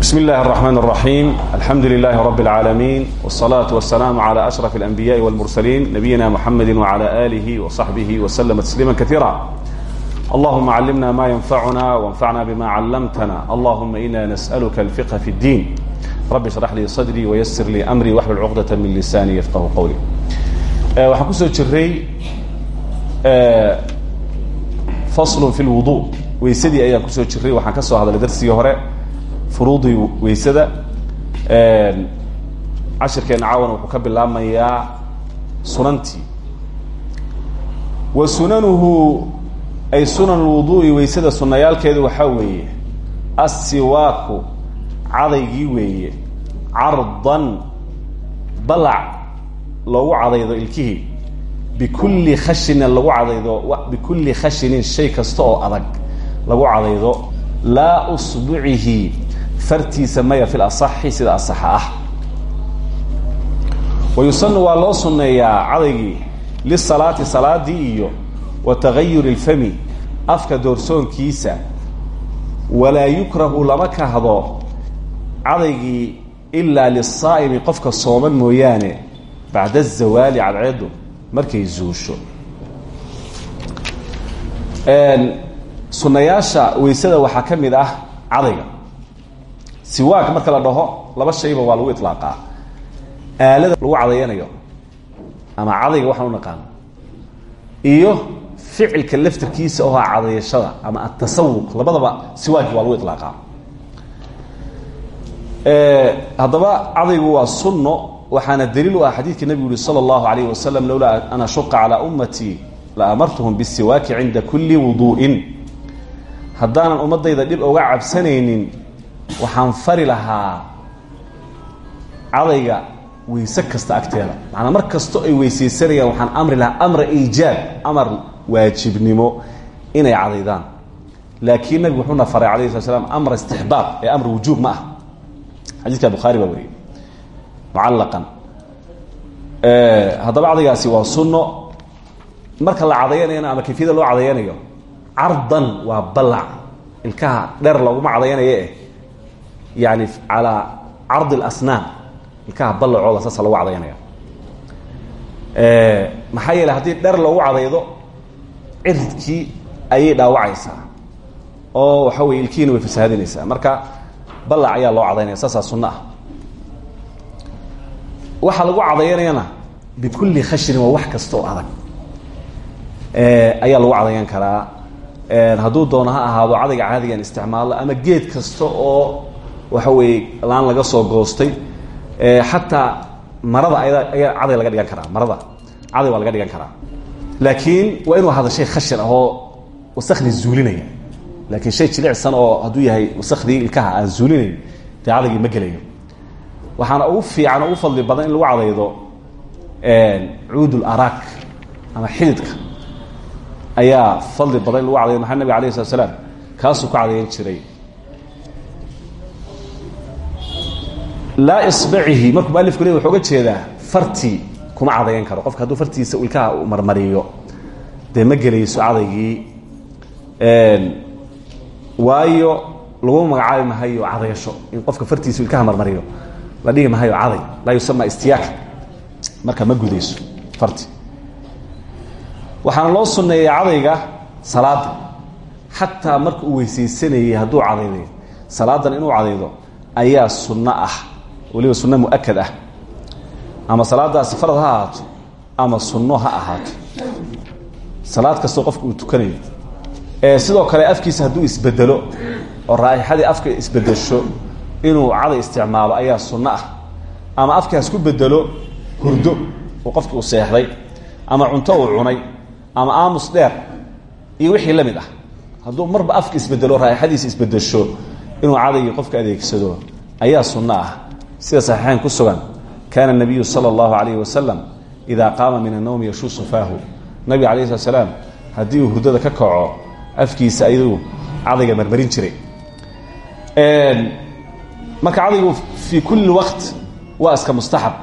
بسم الله الرحمن الرحيم الحمد لله رب العالمين والصلاة والسلام على أشرف الأنبياء والمرسلين نبينا محمد وعلى آله وصحبه وسلم تسليما كثيرا اللهم علمنا ما ينفعنا وانفعنا بما علمتنا اللهم إنا نسألك الفقه في الدين رب اشرح لي صدري ويسر لي أمري واحلل عقدة من لساني يفقه قولي أه waxaan kusoo jiray fasl fi اlwudu weysadii ayaan kusoo jiray waxaan ka soo hadlay darsigii hore furuudii weysada cashirkeena caawana wuxuu ka bilaabmayaa sunantii. Wa sunanuhu ay sunan lwuduui weysada sunayaalkeedu waxaa weeye assiwaaku cadaygii weeye cardan balac loogu cadaydo ilkihii bikulli khashinin lagu cadaydo bikulli khashinin shay kasta oo adag lagu cadaydo laa usbucihi fartiisa maya fi lasaxi sida asaxa ah. Wa yusanu waa loo sunneeyaa cadaygii lisalaati salaadii iyo wa tagayuri lfami afka doorsoonkiisa. Walaa yukrahu lama kahdo cadaygii ilaa lisaa'imi qofka sooman mooyaane bacda azawaali cadceedu markay zuusho. Sunayaasha weysada waxaa ka mid ah cadayga siwaak marka la dhaho laba shayba waa lagu ilaaqaa aalada lagu cadayanayo ama cadayga waxaan u naqaano iyo ficilka laftirkiisa oo ah cadayashada ama atasawuq labadaba siwaaki waa lagu ilaaqaa haddaba cadaygu waa sunno waxaana daliil u ah xadiidka nebigu yihi salى اllahu alayh wasalam lowlaa an ashuqa la amartuhum bisiwaaki cinda kuli wuduu'in haddaanan ummadayda dhib oga cabsanaynin waxaan fari lahaa cadayga weyse kasta agteeda. Macanaa mar kasto ay weysaysanayaan waxaan amri lahaa amra iijaab amar waajibnimo inay cadaydaan. Laakiin nabigu wuxuuna faray alayh slat slam amra istixbaab amr wujuub ma ah. Xadiidka bukhaari baa wariyey. Mucallaqan. Haddaba waa sunno. Marka la cadayanayana ama kayfiyada loo cadayanayo cardan waa balac ilkaha dheer looguma cadayanayo eh yani calaa cardi اlasnaan ilkaha ballacooda saasa lagu cadayanaya maxaa yeele haddii dher loogu cadaydo ciridkii ayay dhaawacaysaa oo waxa weye ilkihiina way fasaahadinaysaa marka ballac ayaa loo cadaynaya saasaa sunno ah waxaa lagu cadayanayana bikulli khashrin waa wax kasta oo adag ayaa lagu cadayan karaa hadduu doono ha ahaado cadayga ama geed kasta oo waxa weeye laan laga soo goostay xataa marada ayaa caday laga dhigan karaa marada. Caday waa laga dhigan karaa. Laakiin waa inuu ahado shay khashir ah oo wasakhdii zuulinaya. Laakiin shay jilicsan oo hadduu yahay wasakhdii ilkaha aan zuulinayn dee ma gelayo. Waxaana ugu fiican ugu fadli badan in lagu cadaydo cuudul araak ama xididka ayaa fadli badan in lagu cadayo maxaa nabig alayh ku cadayan jiray laa isbacihi markuu mualifku le wuxuu uga jeedaa fartii kuma cadayan karo. Qofka hadduu fartiisa ilkaha marmariyo dee ma gelayso cadaygii. Waayo laguma magacaabi mahayo cadayasho in qofka fartiisa ilkaha marmariyo. La dhihi mahayo caday laa yusama istiyaak marka ma gudayso farti. Waxaana loo sunneeyay cadayga salaada xataa marka uu weysaysanayay hadduu cadayday inuu cadaydo ayaa sunno ah waliba sunno muakad ah. Ama salaadaasi farad ha ahaato ama sunno ha ahaato. Salaad kastoo qofka uu tukanayo. Sidoo kale afkiisa hadduu isbedelo oo raaixadii afka isbedesho inuu caday isticmaalo ayaa sunno ah. Ama afka hasku bedelo hurdo oo qofki uu seexday ama cunto uu cunay ama aamus dheer iyo wixii la mid ah. Hadduu marba afka isbedelo raaixadiisa isbedesho inuu cadaygii qofka adeegsado ayaa sunno ah sida saxiixayn ku sugan kaana nabiyu sala allahu alayhi wasalam idaa qaama min annowmi yashuusu faahu. Nabiga alayh slat slaam haddii uu hurdada ka kaco afkiisa ayuu cadayga marmarin jiray. Marka cadaygu fii kulli waqt waa iska mustaxab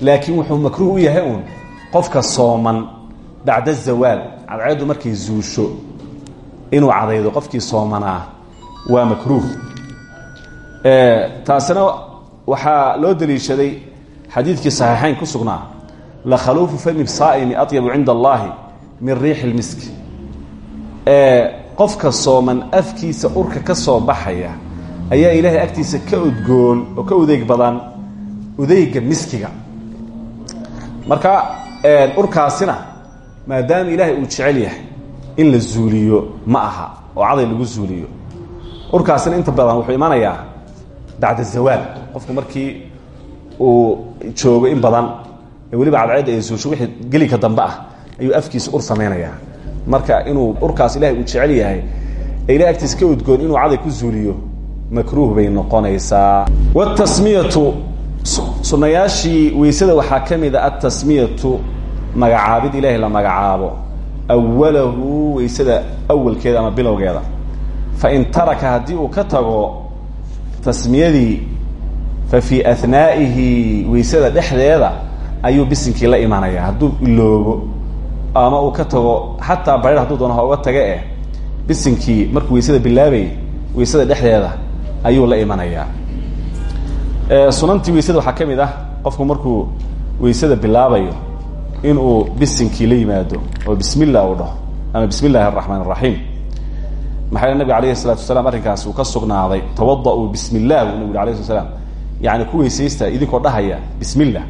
laakiin wuxuu makruuh u yahay uun qofka sooman bacda cadceeddu markay zuusho inuu cadaydo qofkii soomanaa waa makruuh. Taasina waxaa loo daliishaday xadiidkii saxiixayn ku sugnaa la khaluufu fami saa'imi atyabu cinda allahi min riixi lmiski qofka sooman afkiisa urka ka soo baxaya ayaa ilaahay agtiisa ka udgoon oo ka udeeg badan udeyga miskiga. Marka urkaasina maadaama ilaahay uu jecel yahay in la zuuliyo ma aha oo caday lagu zuuliyo. Urkaasina inta badan wuxuu imanayaa bacda zawaal qofku markii uu joogo in badan weliba cadceedda ay zuusho wixii gelika dambe ah ayuu afkiisa ur samaynayaa marka inuu urkaas ilahay uu jecel yahay ee ilahay agtiisa ka udgoon inuu caday ku zuuliyo makruuh bay noqonaysaa wtasmiyatu sunayaashii weysada waxaa ka mid a atasmiyatu magacaabid ilaahay la magacaabo awalahu weysada awalkeeda ama bilowgeeda fain taraka haddii uu ka tago tasmiyadii fa fii anaa'ihi weysada dhexdeeda ayuu bisinkii la imanaya hadduu iloobo ama uu ka tago xataa barir hadduu doono ha uga taga eh bisinkii markuu weysada bilaabayy weysada dhexdeeda ayuu la imanayaa sunantii weysada waxaa ka mid ah qofku markuu weysada bilaabayo inuu bisinkii la yimaado oo bismi llah uu dhaho ama bismi illahi araxmaan araxiim maxaa nabig alayhi salatu wasalaam arrinkaas uu ka sugnaaday? Tawada-uu bismi illah buu nabig alayh slat slam yani ku weysaysta idinkoo dhahaya bismi illah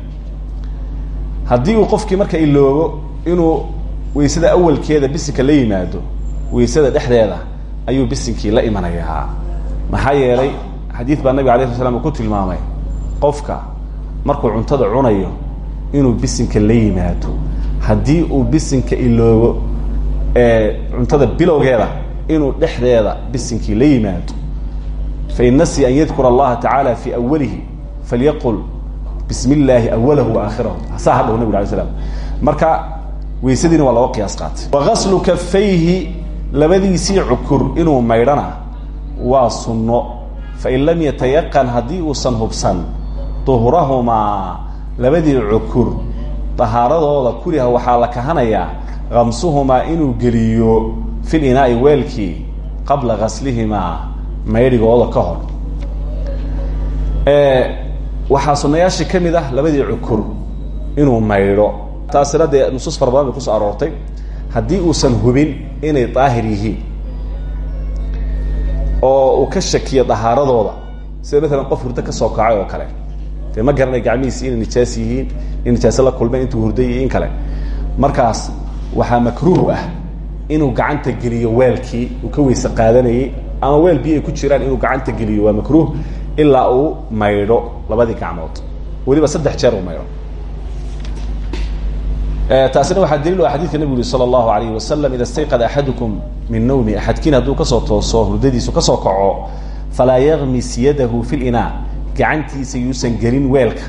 haddii uu qofkii marka iloobo inuu weysada awalkeeda bisinka la yimaado weysada dhexdeeda ayuu bisinkii la imanayaa. Maxaa yeelay xadiid baa nabig alay sla slam uu ku tilmaamay qofka markuu cuntada cunayo inuu bisinka la yimaado. Haddii uu bisinka iloobo cuntada bilowgeeda inuu dhexdeeda bisinkii la yimaado. Fain nasiya an yadkura allaha tacaala fii awalihi falyaqul bismi illaahi awalahu wa aakhirahu. Saa hadhaw nabig alay slam marka weysadiina waa looga qiyaas qaatay. Wagaslu kafayhi labadiisii cukur inuu maydhana waa sunno. Fain lam yatayaqan haddii uusan hubsan duhrahumaa labadii cukur dahaaradooda kuriha waxaa la kahanayaa kamsuhumaa inuu geliyo fil inaai weelkii qabla gaslihimaa maydhigooda ka hor. Waxaa sunayaashii ka mid ah labadii cukur inuu maydho. Taasina dee nusuus fara badan bay ku soo aroortay. Haddii uusan hubin inay daahir yihiin oo uu ka shakiyo dahaaradooda sida maalan qof hurdo ka soo kacay oo kale. Dee ma garanay gacmihiisi inay nijaas yihiin in nijaaso la kulmeen intuu hurday iyo in kale. Markaas waxaa makruuh ah inuu gacanta geliyo weelkii uu ka weyse qaadanayey ama weel biyo ku jiraan inuu gacanta geliyo waa makruuh ilaa uu maydho labadii gacmood. Weliba saddex jeer uu maydho. Taasina waxaa daliil u ah xadidka nebigu yuri sala allahu alayhi wasalam ida min nawmi axadkiin hadduu ka soo tooso hurdadiisu ka soo kaco falaa yakmis yadahu fi linaa gacantiisa yuusan gelin weelka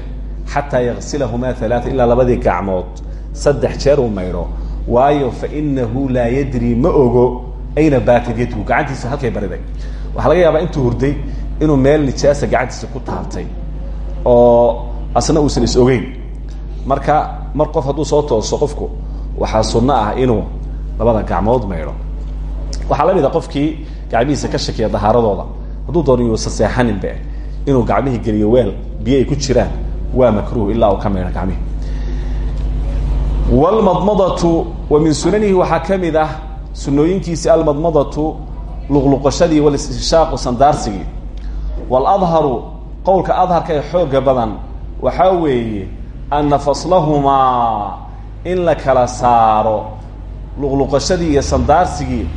xataa yaksilahumaa alaaa ilaa labadii gacmood saddex jeer uu maydho waayo fainahu laa yadri ma ogo ayna baatad yadhu. Gacantiisa halkay bariday. Waxaa laga yaabaa intuu hurday inuu meel nijaasa gacantiisa ku taabtay oo asna uusan is ogeyn. Marka mar qof hadduu soo tooso qofku waxaa sunno ah inuu labada gacmood maydho waxaa la mid a qofkii gacmihiisa ka shakiya dahaaradooda. Hadduu doono yuusa seexaninbe inuu gacmihii geliyo weel biyo ay ku jiraan waa makruuh ilaa uu ka maydho gacmihi wlmadmadatu wa min sunanihi waxaa ka mid ah sunooyinkiisi almadmadatu luqluqashadii walistishaaqu sandaarsigii waladharu qowlka adharka ee xooga badan waxaa weeye ana faslahumaa in la kala saaro luqluqashadii iyo sandaarsigii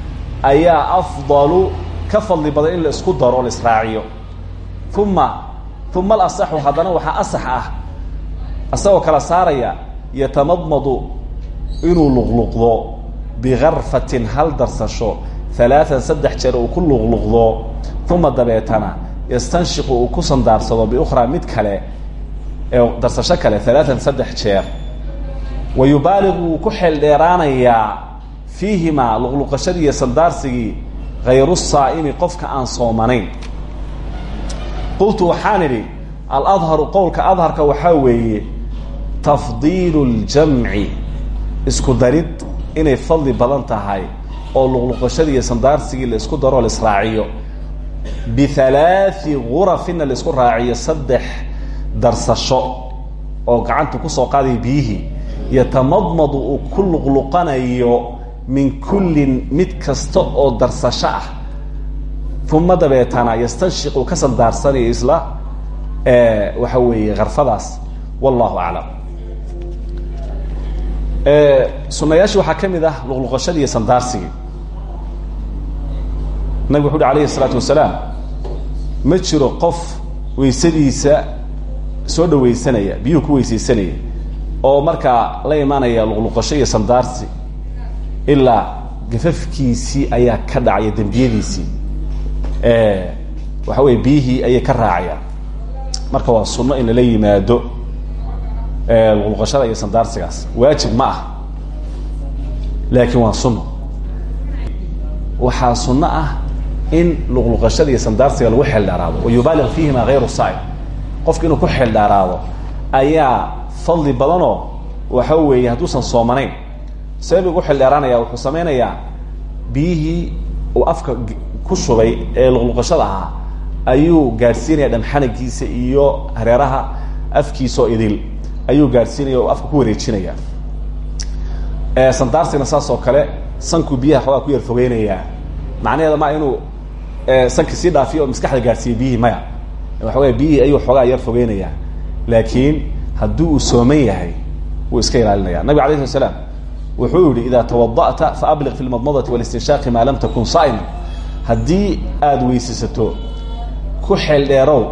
ayaa afdalu ka fadli badan in la isku daro o la israaciyo uma uma alasaxu haddana waxaa asax ah isagoo kala saaraya yatamadmadu inuu luqluqdo bikarfatin hal darsasho alaaan saddex jeer uu ku luqluqdo uma dabeetana yastanshiqu uu ku sandaarsado biukhraa mid kale darsasho kale alaaan saddex jeer wa yubaaligu wuu ku xeeldheeraanayaa fiihimaa luqluqashadii iyo sandaarsigii hayru saa'imi qofka aan soomanayn qultu waxaan idhi aladharu qowlka adharka waxaa weeye tafdiilu ljamci. Isku darid inay fadli badan tahay oo luqluqashadii iyo sandaarsigii la isku daroo la israaciyo. Bialaai gurafinna la isku raaciyo saddex darsasho oo gacanta ku soo qaadaya biyihii yatamadmadu uu ku luqluqanayo min kullin mid kasta oo darsasho ah. Uma dabeetana yastanshiq uu ka sandaarsanayo isla waxa weeye karfadaas wallahu aclam sunayaashii waxaa ka mid ah luqluqashadii iyo sandaarsigii. Nabig wuxu uhi alayhi الsalaatu wasalaam ma jiro qof weysadiisa soo dhawaysanaya biyuhu ku weysaysanaya oo markaa la imaanaya luqluqasho iyo sandaarsi ilaa gafafkiisii ayaa ka dhacaya dembiyadiisii. Waxa weye biyihii ayay ka raacayaan. Marka waa sunno in lala yimaado luqluqashada iyo sandaarsigaas. Waajib ma ah laakiin waa sunno waxaa sunno ah in luqluqashada iyo sandaarsiga lagu xeeldheeraado wa yubaaliq fiihima hayru saa'ib qofka inuu ku xeeldheeraado ayaa fadli badanoo waxa weeye hadduusan soomanayn. Sabab ugu xeeldheeraanaya wuxuu samaynayaa biyihii uu afka ku shubay ee luqluqashada ahaa ayuu gaadhsiinaya dhamxanagiisa iyo hareeraha afkiisaoo idil ayuu gaadhsiinaya afka ku wareejinaya. Sandaarsigna saas oo kale sankuu biyaha xoogaa ku yar fogeynayaa macnaheeda ma inuu sanki sii dhaafiyo oo maskaxda gaadhsiiya biyihii maya. Waxa wey biyihii ayuu xoogaa yar fogeynayaa laakiin haddii uu sooman yahay wuu iska ilaalinaya nabig alay slat slam wuxuu yihi ida tawada'ta faabliq fi lmadmadati walistinshaaqi maa lam takun saa'ima haddii aada weysaysato ku xeel dheerow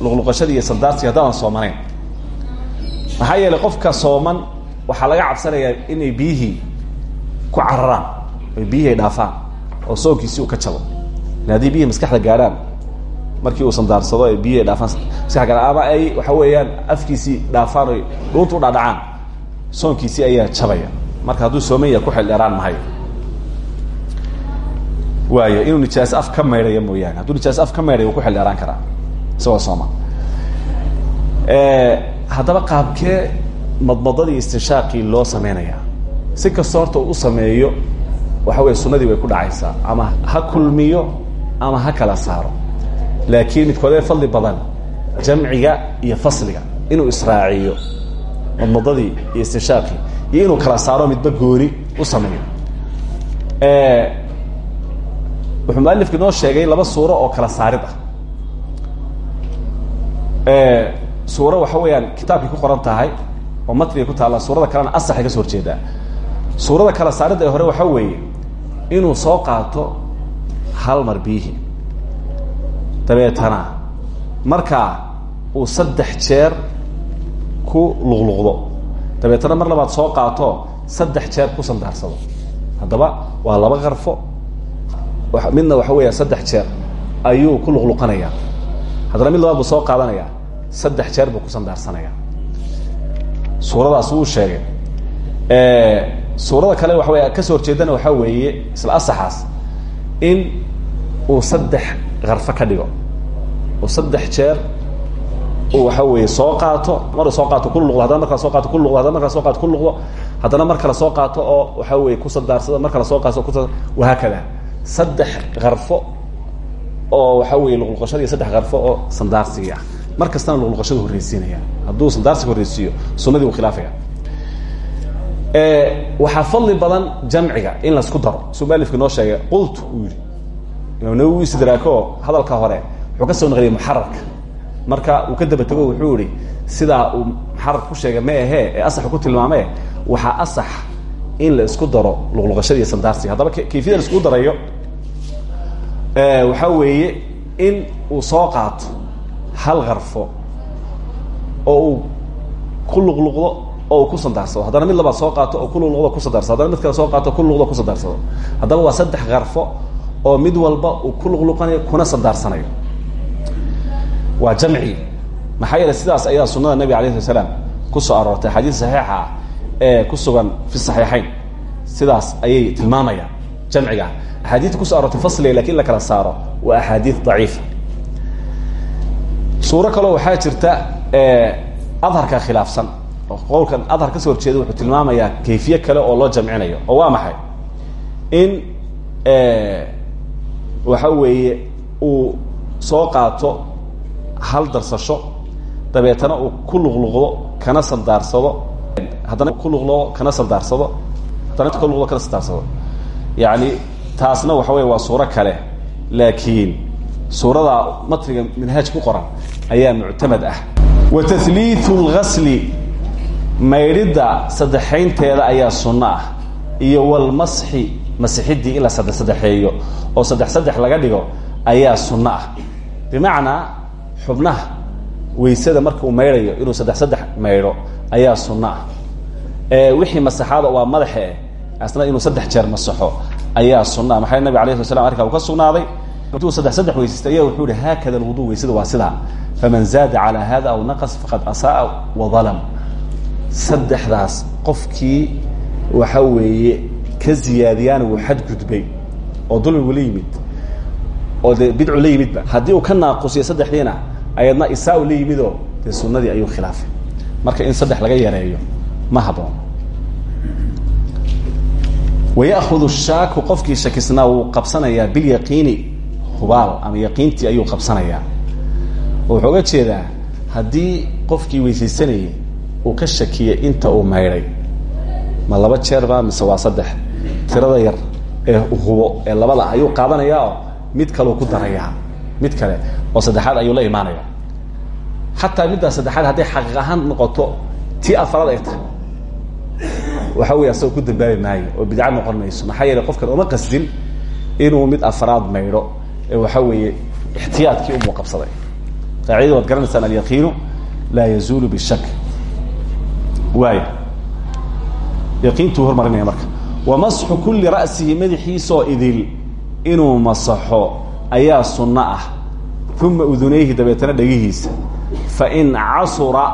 luqluqashadii iyo sandaarsiga haddaadan soomanayn maxaa yeelay qofka sooman waxaa laga cabsanayaa inay biyihii ku cararaan oy biyihii ay dhaafaan oo soonkiisi uu ka jabo. Ila haddii biyihii maskaxda gaadhaan markii uu sandaarsado ay biyihii dhaafaan. Maskaxda gaadhaan ama ay waxa weeyaan afkiisii dhaafaan oy dhuunta u dhadhacaan soonkiisii ayaa jabaya. Marka hadduu sooman ku xeel dheeraan mahayo waayo inuu nijaas af ka maydhayo mooyaane. Hadduu nijaas af ka maydhayo ku xel dheeraan karaa. Isagoo sooma haddaba qaabkee madmadadii istinshaaqii loo sameynayaa si kastoo horta uu u sameeyo waxa weye sunadii way ku dhacaysaa ama ha kulmiyo ama ha kala saaro. Laakiin midkoodee fadli badan jamciga iyo fasliga inuu israaciyo madmadadii iyo istinshaaqii iyo inuu kala saaro midba gooni u sameeyo. Wuxuu mualifku inoo sheegay laba suuro oo kala saarid ah suuro waxa weeyaan kitaabkay ku qoran tahay oo matnigay ku taalla suurada kalena asaxay ka soo horjeedaa suurada kala saaridda ee hore waxa weeye inuu soo qaato hal mar biyihii dabeetana markaa uu saddex jeer ku luqluqdo dabeetana mar labaad soo qaato saddex jeer ku sandaarsado haddaba waa laba qarfo. Midna waxa weeya saddex jeer ayuu ku luqluqanaya haddana mid labaad buu soo qaadanaya saddex jeer buu ku sandaarsanaya. Suuradaas wuu sheegay. Suurada kale waxa wey ka soo horjeedana waxaa weeye isla asaxaas in uu saddex karfo ka dhigo. Uu saddex jeer uu waxa weeye soo qaato maruu soo qaato ku luqdo haddana mar kale soo qaato ku luqdo haddana mar kale soo qaato ku luqdo haddana mar kale soo qaato oo waxa weeye ku sandaarsado mar kale soo qaato ku wahaakada saddex karfo oo waxa weeye luqluqashadii saddex karfo oo sandaarsigii ah mar kastana luqluqashadu horreysiinaya hadduu sandaarsiga horreysiiyo sunadii uu khilaafaya. Waxaa fadli badan jamciga in la isku daro. Suu noo sheegay qultu uu yihi imaam nawowi istidraako hadalka hore wuxuu ka soo naqliyay muxararka. Marka uu ka daba tego wuxuu yihi sidaa uu muxarar ku sheegay ma ahee ee asaxu ku tilmaamee waxaa asax in la isku daro luqluqashada iyo sandaarsiga haddaba kayfiyada isku darayo waxaa weeye in uu soo qaato hal karfo oo uu ku luqluqdo oo uu ku sandaarsado haddana mid labaad soo qaato oo ku luqluqdo mid kale soo qaato ku luqluqdo ku sandaarsado haddaba waa saddex karfo oo mid walba uu ku kuna sandaarsanayo waa jamci. Maxaa yeele sidaas ayaa sunada nabig alay slat slaam ku soo aroortay axaadiis saxiixa ah ee ku sugan fi saxiixayn. Sidaas ayay tilmaamayaan jamciga. Axaadiista kuso aroortay fasliga laakiin la kala saaro waa axaadiis daciifa suuro kaleo waxaa jirta adharka khilaafsan. Oo qowlkan adhar ka soo horjeeda wuxuu tilmaamayaa kayfiye kale oo loo jamcinayo. Oo waa maxay? In waxa weeye uu soo qaato hal darsasho dabeetana uu ku luqluqdo kana saldaarsado haddana ku luqluqdo kana saldaarsado haddana ku luqdo kana saldaarsado yacni taasna waxa weeye waa suuro kale. Laakiin suurada matniga minhaaj ku qoran ayaa muctamad ah. Wa tahliiu lgasli maydhidda saddexaynteeda ayaa sunno ah iyo walmasxi masixidii in la saddex saddexeeyo oo saddex saddex laga dhigo ayaa sunno ah. Bimacnaa xubnaha weysada marka uu maydhayo inuu saddex saddex maydho ayaa sunno ah. Wixii masaxaada waa madaxe asna inuu saddex jeer masaxo ayaa sunno ah. Maxaa nabig alay sla slam arkaa uu ka sugnaaday intuu saddex saddex weysaystay ayaa wuxuu ihi haakada alwudu weysada waa sidaa faman zaada calaa hada aw naqas faqad asaaa waظalam saddexdaas qofkii waxa weeye ka ziyaadiyaana wuu xadgudbay oo dulmigu la yimid. Oo dee bidcu la yimidba haddii uu ka naaqusiyo saddexdiina ayadna isaa u la yimidoo dee sunadii ayuu khilaafay. Marka in saddex laga yareeyo ma haboon wayahudu shaaku qofkii shakisnaa wuu qabsanayaa bilyaqiini hubaal ama yaqiintii ayuu qabsanayaa. Oo wuxuu uga jeedaa haddii qofkii weysaysanayay uu ka shakiyay inta uu maydhay ma laba jeerba mise waa saddex. Tirada yar ee hubo ee labada ayuu qaadanayaa mid kaleu ku darayaa mid kale oo saddexaad ayuu la imaanaya xataa middaa saddexaad hadday xaqiiq ahaan noqoto tii afaraad ay tahay. Waxa wey asagoo ku dambaabi maayo oo bidca noqon mayso maxaa yeele qofkan uma qasdin inuu mid afraad maydho waxa weeye ixtiyaadkii umuu qabsaday qaacidada waad garanaysaan alyaqiinu laa yazuulu bishak waaya yaqiintuu hormarinaya marka. Wa masxu kulli ra'sihi madaxiisoo idil. Inuu masaxo ayaa sunno ah. Uma udunayhi dabeetana dhegihiisa fain casura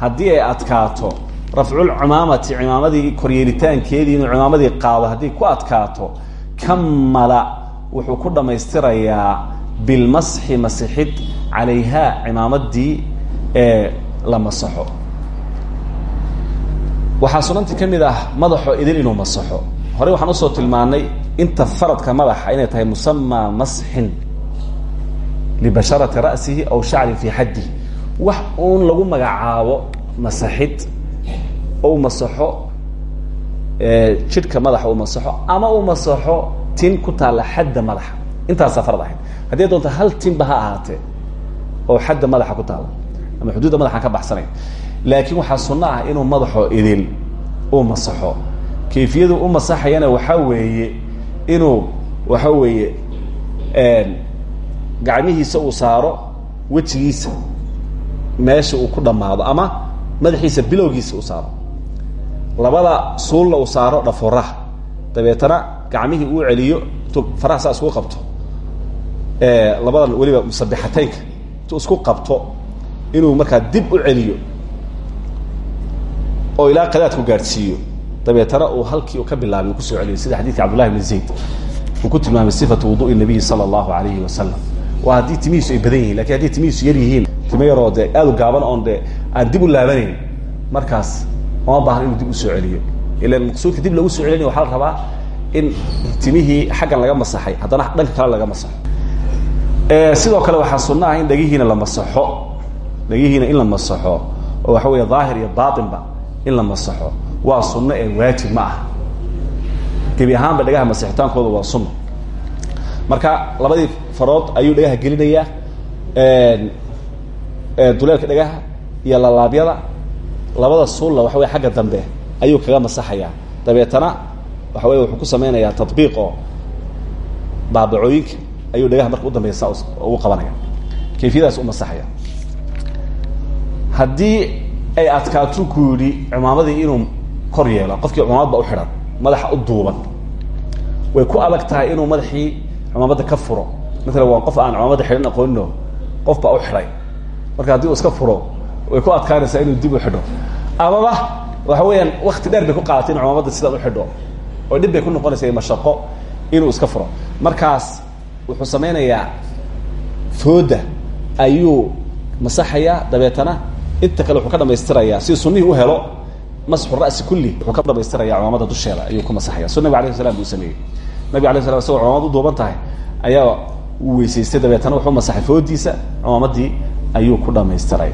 haddii ay adkaato rafculcumaamati cimaamadii koryeelitaankeedii inuu cimaamadii qaado haddii ku adkaato kamala wuxuu ku dhammaystirayaa bilmasxi masixid calayha cimaamadii ee la masaxo. Waxaa sunantii ka mid ah madaxo idil inuu masaxo. Horey waxaan u soo tilmaanay inta faradka madaxa inay tahay musamaa masxin libasharati ra'sihi aw shacrin fii xaddihi wax uun lagu magacaabo masaxid ou masaxo jidhka madaxa uu masaxo ama uu masaxo tin ku taalla xadda madaxa. Intaasaa farad ahayd haddii doonto hal tinba ha ahaatee oo xadda madaxa ku taalla ama xuduudda madaxaan ka baxsanay laakiin waxaa sunno ah inuu madaxoo idil uu masaxo. Kayfiyadu u masaxayana waxaa weeye inuu waxa weeye gacmihiisa uu saaro wejigiisa meesha uu ku dhammaado ama madaxiisa bilowgiisa uu saaro. Labada suulna uu saaro dhaforaha dabeetana gacmihii uu celiyo faraha saa isku qabto. Labadan weliba musabixataynka intuu isku qabto inuu markaa dib u celiyo oo ilaa qadaadku gaadhsiiyo dabeetana uu halkii ka bilaabay uu ku soo celiyo sida xadiidka cabdullahi bn zayd uu ku tilmaamay sifatu wudu'i nabiyi sala allahu alayhi wasalam waa haddii timihiisu ay badan yihiin laakiin haddii timihiisu yar yihiin timo aad u gaaban oon dee aan dib u laabanayn markaas uma baahna inuu dib u soo celiyo. Ilan maqsuudka dib lagu soo celinaya waxaa la rabaa in timihii xaggan laga masaxay haddana dhanka kale laga masaxo sidoo kale waxaa sunno ah in dhegihiina la masaxo dhegihiina in la masaxo oo waxa weeye daahir iyo baatinba in la masaxo. Waa sunno ee waajib ma ah gebi ahaanba dhagaha masixitaankooda waa sunno. Marka labadii farood ayuu dhagaha gelinayaa duleelka dhagaha iyo lalaabyada labada suulla waxa wey xagga dambe ayuu kaga masaxayaa. Dabeetana waxa wey wuxuu ku sameynayaa tabiiq oo baabacooyinka ayuu dhagaha marka udambeysa saa ugu qabanaya. Kayfiyadaas u masaxaya haddii ay adkaato ku yidhi cimaamadii inuu kor yeelo qofkii cimaamad ba u xidhan madaxa u duuban. Way ku adag tahay inuu madaxii cimaamadda ka furo. Maala waa qof aan cimaamadda xidhan aqoonino qof baa u xidhay. Marka haddii uu iska furo way ku adkaanaysaa inuu dib u xidho. Amaba waxa weeyaan wakti dheer bay ku qaadatay inu cimaamadda sidaan u xidho oo dhib bay ku noqonaysa mashaqo inuu iska furo. Markaas wuxuu sameynayaa fooda ayuu masaxayaa dabeetana. Inta kale wuxuu ka dhamaystirayaa si sunihii u helo masxu ra'si kulli wuxuu ka dhamaystiraya cimaamadda dusheeda ayuu ku masaxaya. Su nabig alayh slam buu sameeyey. Nabig alay slam isagoo duuban tahay ayaa uu weysaystay dabeetana wuxuu masaxay foodiisa cumaamadii ayuu ku dhamaystiray.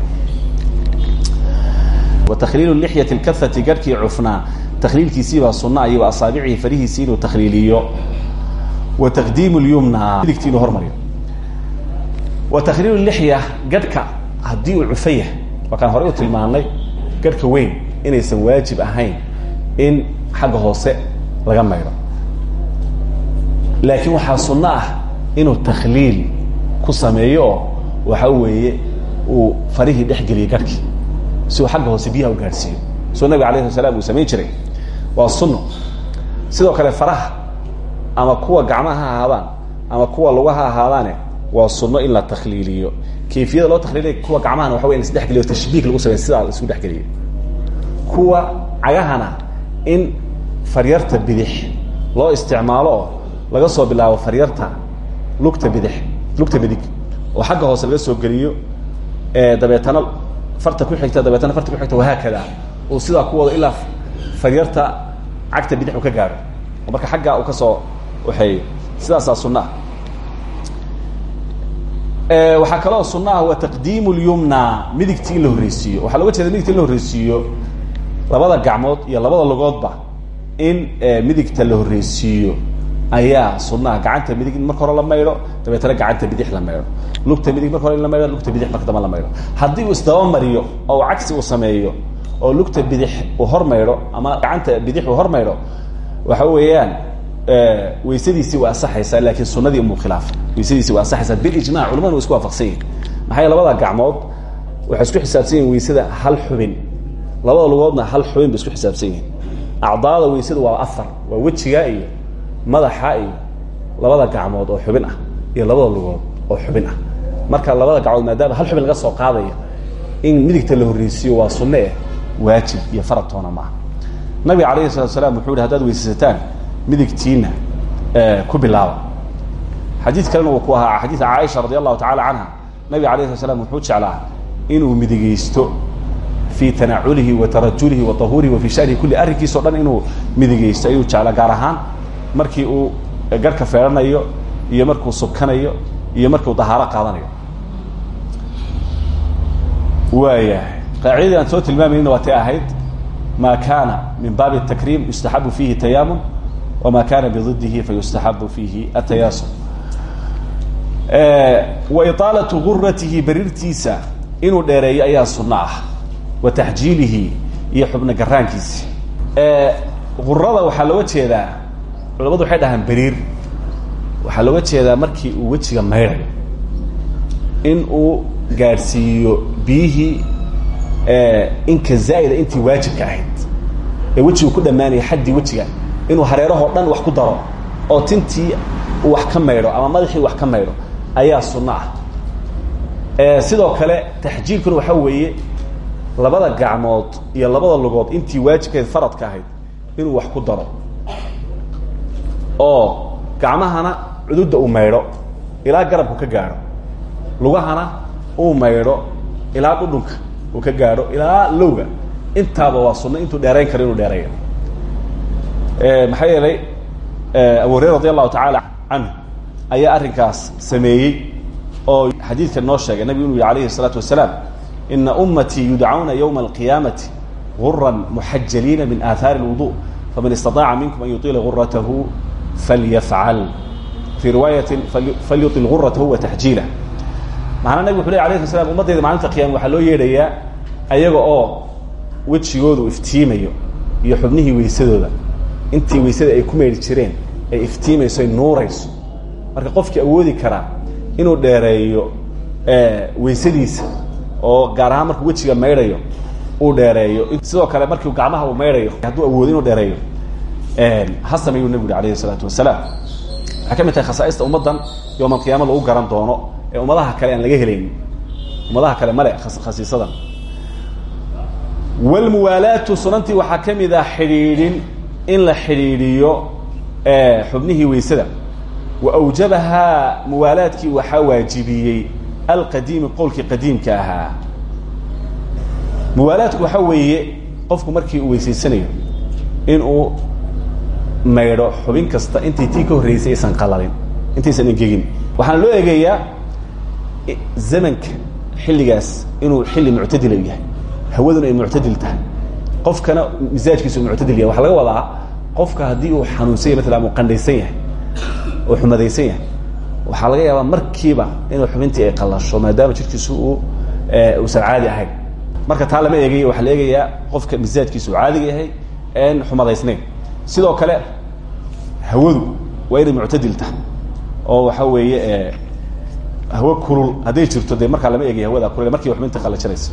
Wa takhliilu lixyati lkafati garhkii cufnaa takhliilkiisiibaa sunna iyo wa asaabicihi farihiisii inuu takhliiliyo wa taqdiimu lyumna midigtii inuu hormariyo wa takhliilu lixya garhka haddii uu cufa yahay waa kaan horey u tilmaanay garhka weyn inaysan waajib ahayn in xagga hoose laga maydho laakiin waxaa sunno ah inuu takhliil ku sameeyo oo waxa weeye uu farihii dhex geliyo garhkii si uu xagga hoose biyaha u gaadhsiiyo soo nabiga alayh salaam uu samayn jiray. Waa sunno sidoo kale faraha ama kuwa gacmaha ha ahaadaan ama kuwa luga ha ahaadaane waa sunno in la takhliiliyo. Kayfiyada loo takhliilay kuwa gacmahana waxa wey in geliyo tashbiik lagu samey sidaa la isku dhex geliyo. Kuwa cagahana in faryarta bidix loo isticmaalo laga soo bilaabo faryarta lugta bidix lugta midig oo xagga hoose laga soo geliyo dabeetana farta ku xigta dabeetana farta ku xigta wahaakada uu sidaa ku wado ilaa faryarta cagta bidix ka gaaro. Marka xagga uu ka soo waxeeyo sidaasaa sunna. Ah waxaa kaloo sunna ah waa taqdiimu lyumna midigtii in la horreysiiyo. Waxaa looga jeeda midigta la horreysiiyo labada gacmood iyo labada lugoodba in midigta la horreysiiyo. Ayaa sunnaha gacanta midig in marka hore la maydho dabeetana gacanta bidix la maydho lugta midig marka hore la maydho lugta bidix marka dambe la maydho haddii uu isdaba mariyo oo uu uu sameeyo oo lugta bidix uu hor maydho ama gacanta bidix uu hor maydho waxa weeyaan weysadiisii waa asaxaysaa laakiin sunadii umuu khilaaf weysadiisii waa asaxaysaa bilijmac culamadu wa isku waafaqsan yihiin maxaa labada gacmood waxay isku xisaabsan weysada hal xubin. Labada lugoodna hal xubin bay isku xisaabsan yihiin acdaada weysada waa afar waa wejiga iyo madaxa iyo labada gacmood oo xubin ah iyo labada lugood oo xubin ah. Marka labada gacmood maadaama hal xubin laga soo qaadayo in midigta la horreysiiyo waa sunne eh waajib iyo farad toona maaha nabiga alayhi wuxuu yihi hadaad weysaysataan midigtiina ku bilaaba xadiid kalena uu ku ahaa xadiida caaisha radi allahu tacala canha nabiga alayh wuxuu jeclaa inuu midigeysto fi tanaculihi wa tarajulihi wa tahurihi wa fi shanihi kulli arrinkiisao dhan inuu midigeysto ayuu jeclaa gaar ahaan markii uu garhka feeranayo iyo markuu subkanayo iyo markuu dahaaro qaadanayo. Waayahay qaacidadii aan soo tilmaamayna waa tay ahayd ma kana min baabi الtakrim yustaxabu fihi tayamum wma kana bididihi fayustaxabu fihi atayasum waitaalatu guratihi beriirtiisa inuu dheereeyo ayaa sunno ah wa taxjiilihi iyo xubno garaankiisi gurada waxaa looga jeedaa culamadu waxay dhahaan beriir waxaa looga jeedaa markii uu wejiga maydhayo in uu gaadhsiiyo biyihii inka zaa'ida intii waajibka ahayd ee wejigu ku dhammaanaya xaddii wejiga inuu hareerahoo dhan wax ku daro oo tintii wax ka maydho ama madaxii wax ka maydho ayaa sunno ah. Sidoo kale taxjiilkuna waxaa weeye labada gacmood iyo labada lugood intii waajibkeed faradka ahayd inuu wax ku daro. Oo gacmahana cududda uu maydho ilaa garabku ka gaadho lugahana uu maydho ilaa dhudhunka uu ka gaadho ilaa lowga intaaba waa sunno intuu dheerayn karo inuu dheereeyo maxaa yeelay abu hurayra radi allahu tacaala canhu ayaa arrinkaas sameeyey oo xadiidka noo sheegay nabigu inu yihi alayhi الsalaatu wasalaam ina ummatii yudcauna ywma alqiyaamati guran muxajaliina min aahaari اlwudu faman istaطaaca minkum an yuطila guratahu falyafcal fii riwaayati falyuطil guratahu wa taxjiila macnaa nabig wuxu ley alayh sla slam ummaddayda maalinta qiyama waxaa loo yeedhayaa ayaga oo wejigoodu iftiimayo iyo xubnihii weysadooda. Intii weysada ay ku meydhi jireen ay iftiimayso ay nuurayso. Marka qofkii awoodi karaa inuu dheereeyo weysadiisa oo gaar ahaan markuu wejiga maydhayo uu dheereeyo. Sidoo kale markiu gacmaha uu maydhayo hadduu awoodo inuu dheereeyo ha sameeyuu nabigu yhi alayhi wasalaam. Waxay ka mid tahay khasaaista ummaddan yowma alqiyaama lagu garan doono ee ummadaha kale aan laga helaynin ummadaha kale male khasiisadan. Wlmuwaalaatu sunantii waxaa ka mid ah in la xidhiidhiyo xubnihii weysada. Wa awjabahaa muwaalaadkii waxaa waajibiyey alqadiimi qowlkii qadiimka ahaa. Muwaalaadku waxaa weeye qofku markii uu in uu maydho xubin kasta intay tii ka horreysay aysan qalalin intaysan engegin. Waxaana loo eegayaa zamanka xilligaas inuu xilli muctadila yahay. Hawaduna ay muctadil tahay. Qofkana misaajkiisu muctadil yahay. Waxaa laga wadaa qofka haddii uu xanuunsan yahy matala ama u qandhaysan yahay oo xumadaysan yahay waxaa laga yaabaa markiiba inuu xubintii ay qalasho maadaama jirkiisu uu uusan caadi ahayn. Marka taa lama eegayo waxaa la eegayaa qofka misaajkiisu uu caadiga yahay en xumadaysnayn sidoo kale hawadu waa inay muctadil tahay. Oo waxa weeye hawo kulul hadday jirto dee markaa lama eegaya hawada kulul markiiba xubinta qallajanaysa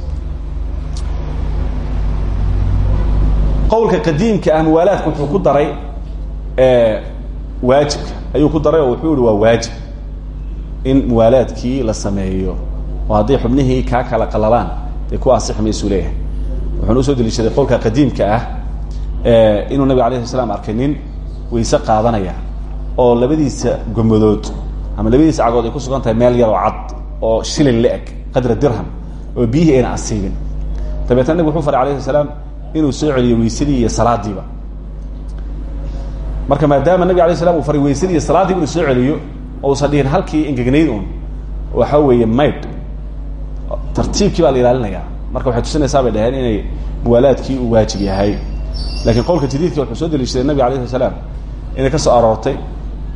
qowlka qadiimka ah muwaalaadka wuxuu ku daray waajibka ayuu ku daray oo wuxuu ihi waa waajib in muwaalaadkii la sameeyo oo hadday xubnihii kaa kala qalalaan dee ku ansixi maysuu leeyahay. Wuxuuna u soo deliishaday qowlka qadiimka ah inuu nabig alayh slam arkay nin wayse qaadanaya oo labadiisa gomadood ama labadiisa cagood ay ku sugan tahay meel yaroo cad oo shilin la-eg qadra dirham oo biyihii ayna asiibin. Dabeetna nabig wuxuu faray alayhi salaam inuu soo celiyo weysadii iyo salaadiiba. Marka maadaama nabig alay slam uu faray weysadii iyo salaadiiba inuu soo celiyo oo usan dhihin halkii engegnayd un waxa weeye maydh tartiibkii baa la ilaalinayaa. Marka waxay tusinaysaa bay dhaheen inay muwaalaadkii uu waajib yahay. Lakiin qowlka jadiidka wuxuu soo deliishaday nabig alayhi salaam inay ka soo aroortay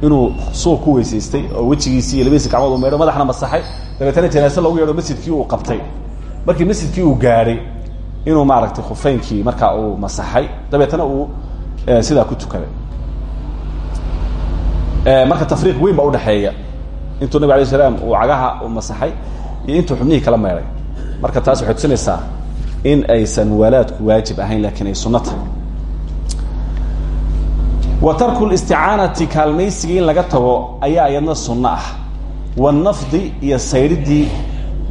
inuu suuq ku weysaystay oo wejigiisii iyo labadiisa gacmood u maydho madaxna masaxay. Dabeetana janaase loogu yeedho masjidkii uu qabtay. Markii masjidkii uu gaadhay inuu maaragtay khufeynkii markaa uu masaxay dabeetana uu sidaa ku tukaday. Marka tafriiq weyn baa udhexeeya intuu nabig alay salaam uu cagaha u masaxay iyo intuu xubnihii kala meedhay marka taas waxay tusinaysaa in aysan muwaalaadku waajib ahayn lakiin ay sunno tahay wa tarku listicaanati kaalmaysigii in laga tago ayaa iyadna sunno ah. Wanafdi iyo sayridii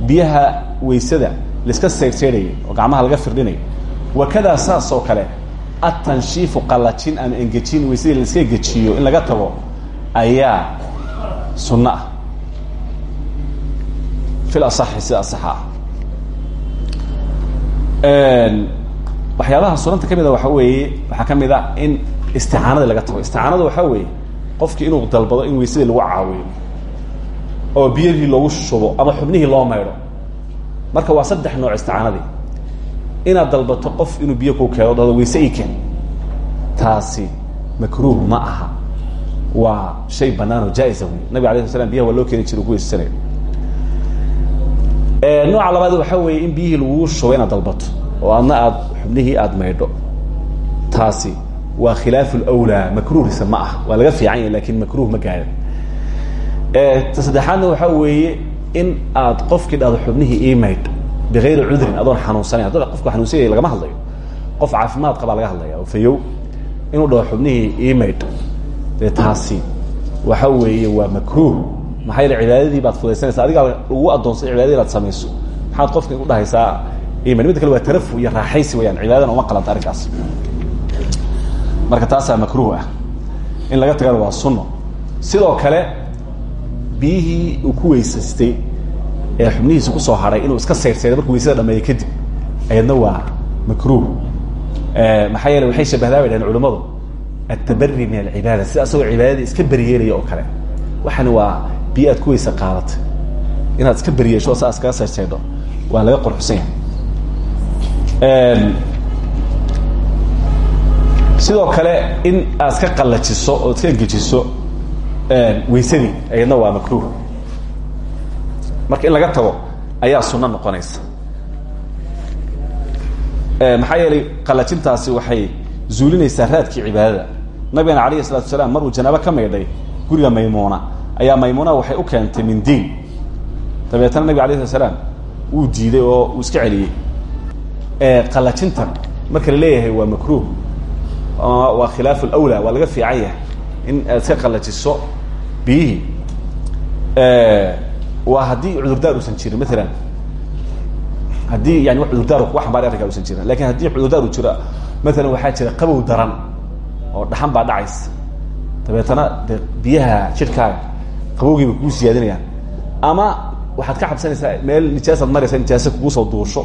biyaha weysada laiska sayrsaydhayay oo gacmaha laga firdhinay wakadaa saas oo kale atanshiifu qallajin ama engejin weysadii laiska engejiyo in laga tago ayaa sunno ah. Fi lasaxi sida asaxa ah. Waxyaabaha sunanta ka mid a waxa weeye waxaa ka mid a in isticaanadii laga tago. Isticaanada waxaa weeye qofki inuu dalbado in weysadii lagu caawiyo oo biyadii loogu shubo ama xubnihii loo maydho marka waa saddex nooc isticaanadii. Inaad dalbato qof inuu biyo kuu keeno dhado weyse keen taasi makruuh ma aha. Waa shay banaan oo jaa-isa wey nabig alay sla slam biyaha waa loo keeni jira ku weysasanayo nooca labaad waxaa weeye in biyihii laguu shubo inaad dalbato oo adna aad xubnihii aada maydho taasi waa khilaaf lwlaa makruuhisa ma ah waa laga fiican yahy laakiin makruuh ma gaadin ta saddexaadna waxaa weeye in aad qofkii dhahdo xubnihii ii maydh bigayri cudrin adoon xanuunsanayn. Hadda qofku xanuunsan yahay lagama hadlayo. Qof caafimaad qabaa laga hadlaya oo fayow inuu dhaho xubnihii ii maydh dee taasi waxa weeye waa makruuh. Maxaa yeele cibaadadii baad fudaysanaysa adigaa lagu addoonsay cibaadadii inaad samayso. Maxaad qofka u dhahaysaa iman midda kale waa tarafu iyo raaxaysi weyaan cibaadana uma qalanta arrinkaas marka taasaa makruuh ah. In laga tagana waa sunno. Sidoo kale biyihii uu ku weysaystay ee xubnihiisa ku soo haray inuu iska sayrsayda markuu weysada dhameeyo kadib ayadna waa makruuh. Maxaa yeele waxay shabahdaa bay dhaheen culimmadu atabari min alcibaada sida asagoo cibaadadii iska beriyeelaya oo kale. Waxani waa biyo ku weysa qaadatay inaad iska beriyeesho saa iskaga saysaydho waa laga qorxusan yahay sidoo kale in aad iska qallajiso oo iska engejiso weysadii ayadna waa makruuh. Marka in laga tago ayaa sunno noqonaysa. Maxaa yeelay qallajintaasi waxay zuulinaysaa raadkii cibaadada. Nabigana alayhi salatu salaam maruu janaabo ka maydhay guriga maymuuna ayaa maymuuna waxay u keentay mindiil dabeetana nabig alayh slat slaam wuu diiday oo uu iska celiyey. Qallajintan marka la leeyahay waa makruuh waa khilaaf lwlaa waa laga fiican yahay in aad iska qallajiso biyihii waa haddii cudurdaar uusan jirin maalan haddii yani wax cudurdaar kuga xambaray arrinkaa usan jirin. Lakin haddii cudurdaar uu jiro maalan jira qabow daran oo dhaxan baa dhacaysa. Dabeetana de biyaha jidhkaaga qabowgiiba kuu siyaadinayaan ama waxaad ka xabsanaysaa meel nijaasaad maraysa nijaasa kugu soo duusho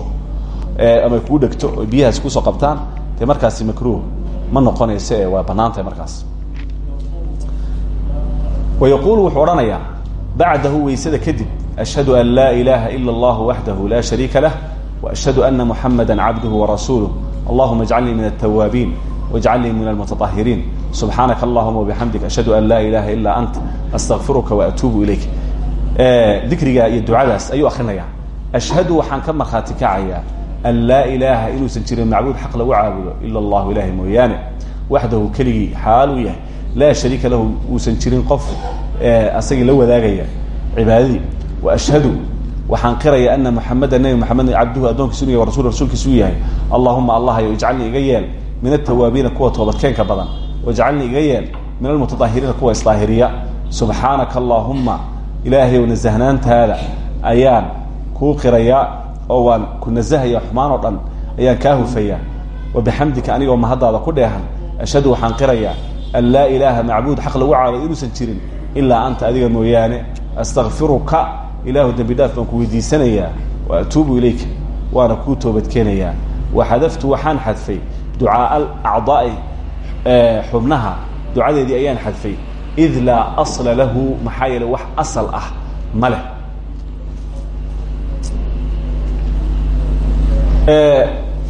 ama kugu dhegto oo biyahaasi ku soo qabtaan dee markaasi makruuh ma noqonayso ee waa bannaan tahay markaas. Wa yaquulu wuxuu odhanayaa bacdahu weysada kadib ashhadu an laa ilaaha ila allahu waxdahu laa shariika lah waashhadu ana muxamada cabduhu warasuuluh allahuma ajcalnii min altawaabiin wajcalnii min almutaahiriin subxaanaka allahuma wabixamdik ashhadu an laa ilaha ilaa anta astaqfiruka waatuubu ilayk. Dikrigaa iyo ducadaas ayuu akrinaya ashhadu waxaan ka markhaati kacayaa an laa ilaaha inuusan jirin macbuud xaq lagu caabudo ila allahu ilahi mooyaane waxdahu keligii xaal uu yahay laa shariika lahu uusan jirin qof asagii la wadaagaya cibaadadii wa ashhadu waxaan qiraya ana muxameda nebi moxamed cabduhu addoonkiisu inu yahy rasul rasuulkiisu u yahay allahuma allahyo ijcalnii iga yeel min altawaabiina kuwa toobadkeenka badan wajcalnii iga yeel min almutadaahiriina kuwa isdaahiriya subxaanaka allahuma ilaahayow nasahnaantaada ayaan kuu qirayaa oo waan ku nasahaya xumaan oo dhan ayaan kaa hufayaa. Wabixamdika anigoo mahaddaada ku dheehan ashhadu waxaan qirayaa an laa ilaaha macbuud xaq lagu caabudo inuusan jirin ilaa anta adiga mooyaane. Astakfiruka ilaahu dembi dhaaf baan ku weydiisanayaa wa atuubu ilayka waana kuu toobadkeenayaa waxadaftu waxaan xadfay ducaaa acdaai xubnaha ducadeedii ayaan xadfay. Id laa asla lahu maxaa yeele wax asal ah ma leh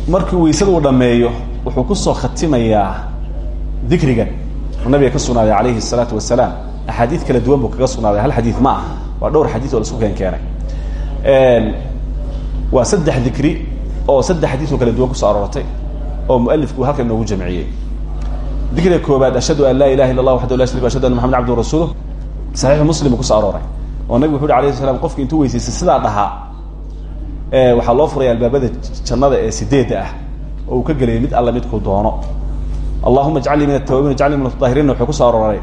markii weysada uu dhameeyo wuxuu ku soo khatimayaa dikrigan. Nabiga ka sugnaaday alayhi الsalaatu wasalaam axaadiid kala duwan buu kaga sugnaaday. Hal xadiid ma ah waa dhowr xadiid oo la isku keen keenay waa saddex dikri oo saddex xadiid oo kala duwan ku soo aroortay oo mualifku halkan inoogu jamciyey. Dikriga koobaad ashhadu an laa ilaha illa allah waxdahu la shrik ashhadu anna maxamed abdu rasuuluh saxiix muslim kuso arooray. Oo nabigu wuxu uhi alayh slam qofki intuu weysaystay sidaa dhahaa waxaa loo furaya albaabada jannada ee sideedda ah. Oo ka gelaya mid alla midkuu doono. Allahuma ijcalnii min atawabin ijcalnii min almutahiriinna wuxuu ku soo arooray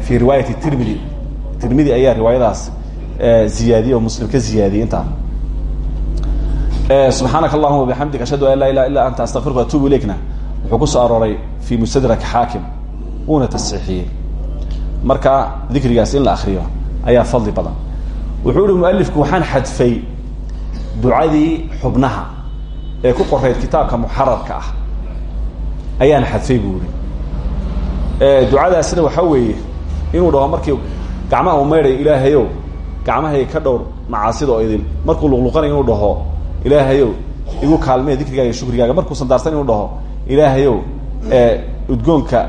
fi riwaayati tirmidi tirmidi ayaa riwaayadaas ziyaadiyey oo muslim ka ziyaadiyey intaa subxaanaka allahuma bixamdik ashhadu an laa ilaha illa anta astaqfiruka atubu ilaykna. Wuxuu ku soo arooray fi mustadrak xaakim uuna tasxiixiyey. Marka dikrigaas in la akriyo ayaa fadli badan. Wuxuu ihi waxaan xadfay ducadii xubnaha ee ku qorayd kitaabka muxararka ah. Ayaan xadfay buu ihi ducadaasina waxaa weeye inuu dhaho markii gacmaha uu maydhayo ilaahayow gacmahay ka dhowr macaasida oo idin. Markuu luqluqanayo inuu dhaho ilaahayow igu kaalmee dikrigaaga iyo shukrigaaga. Markuu sandaarsan inuu dhaho ilaahayow udgoonka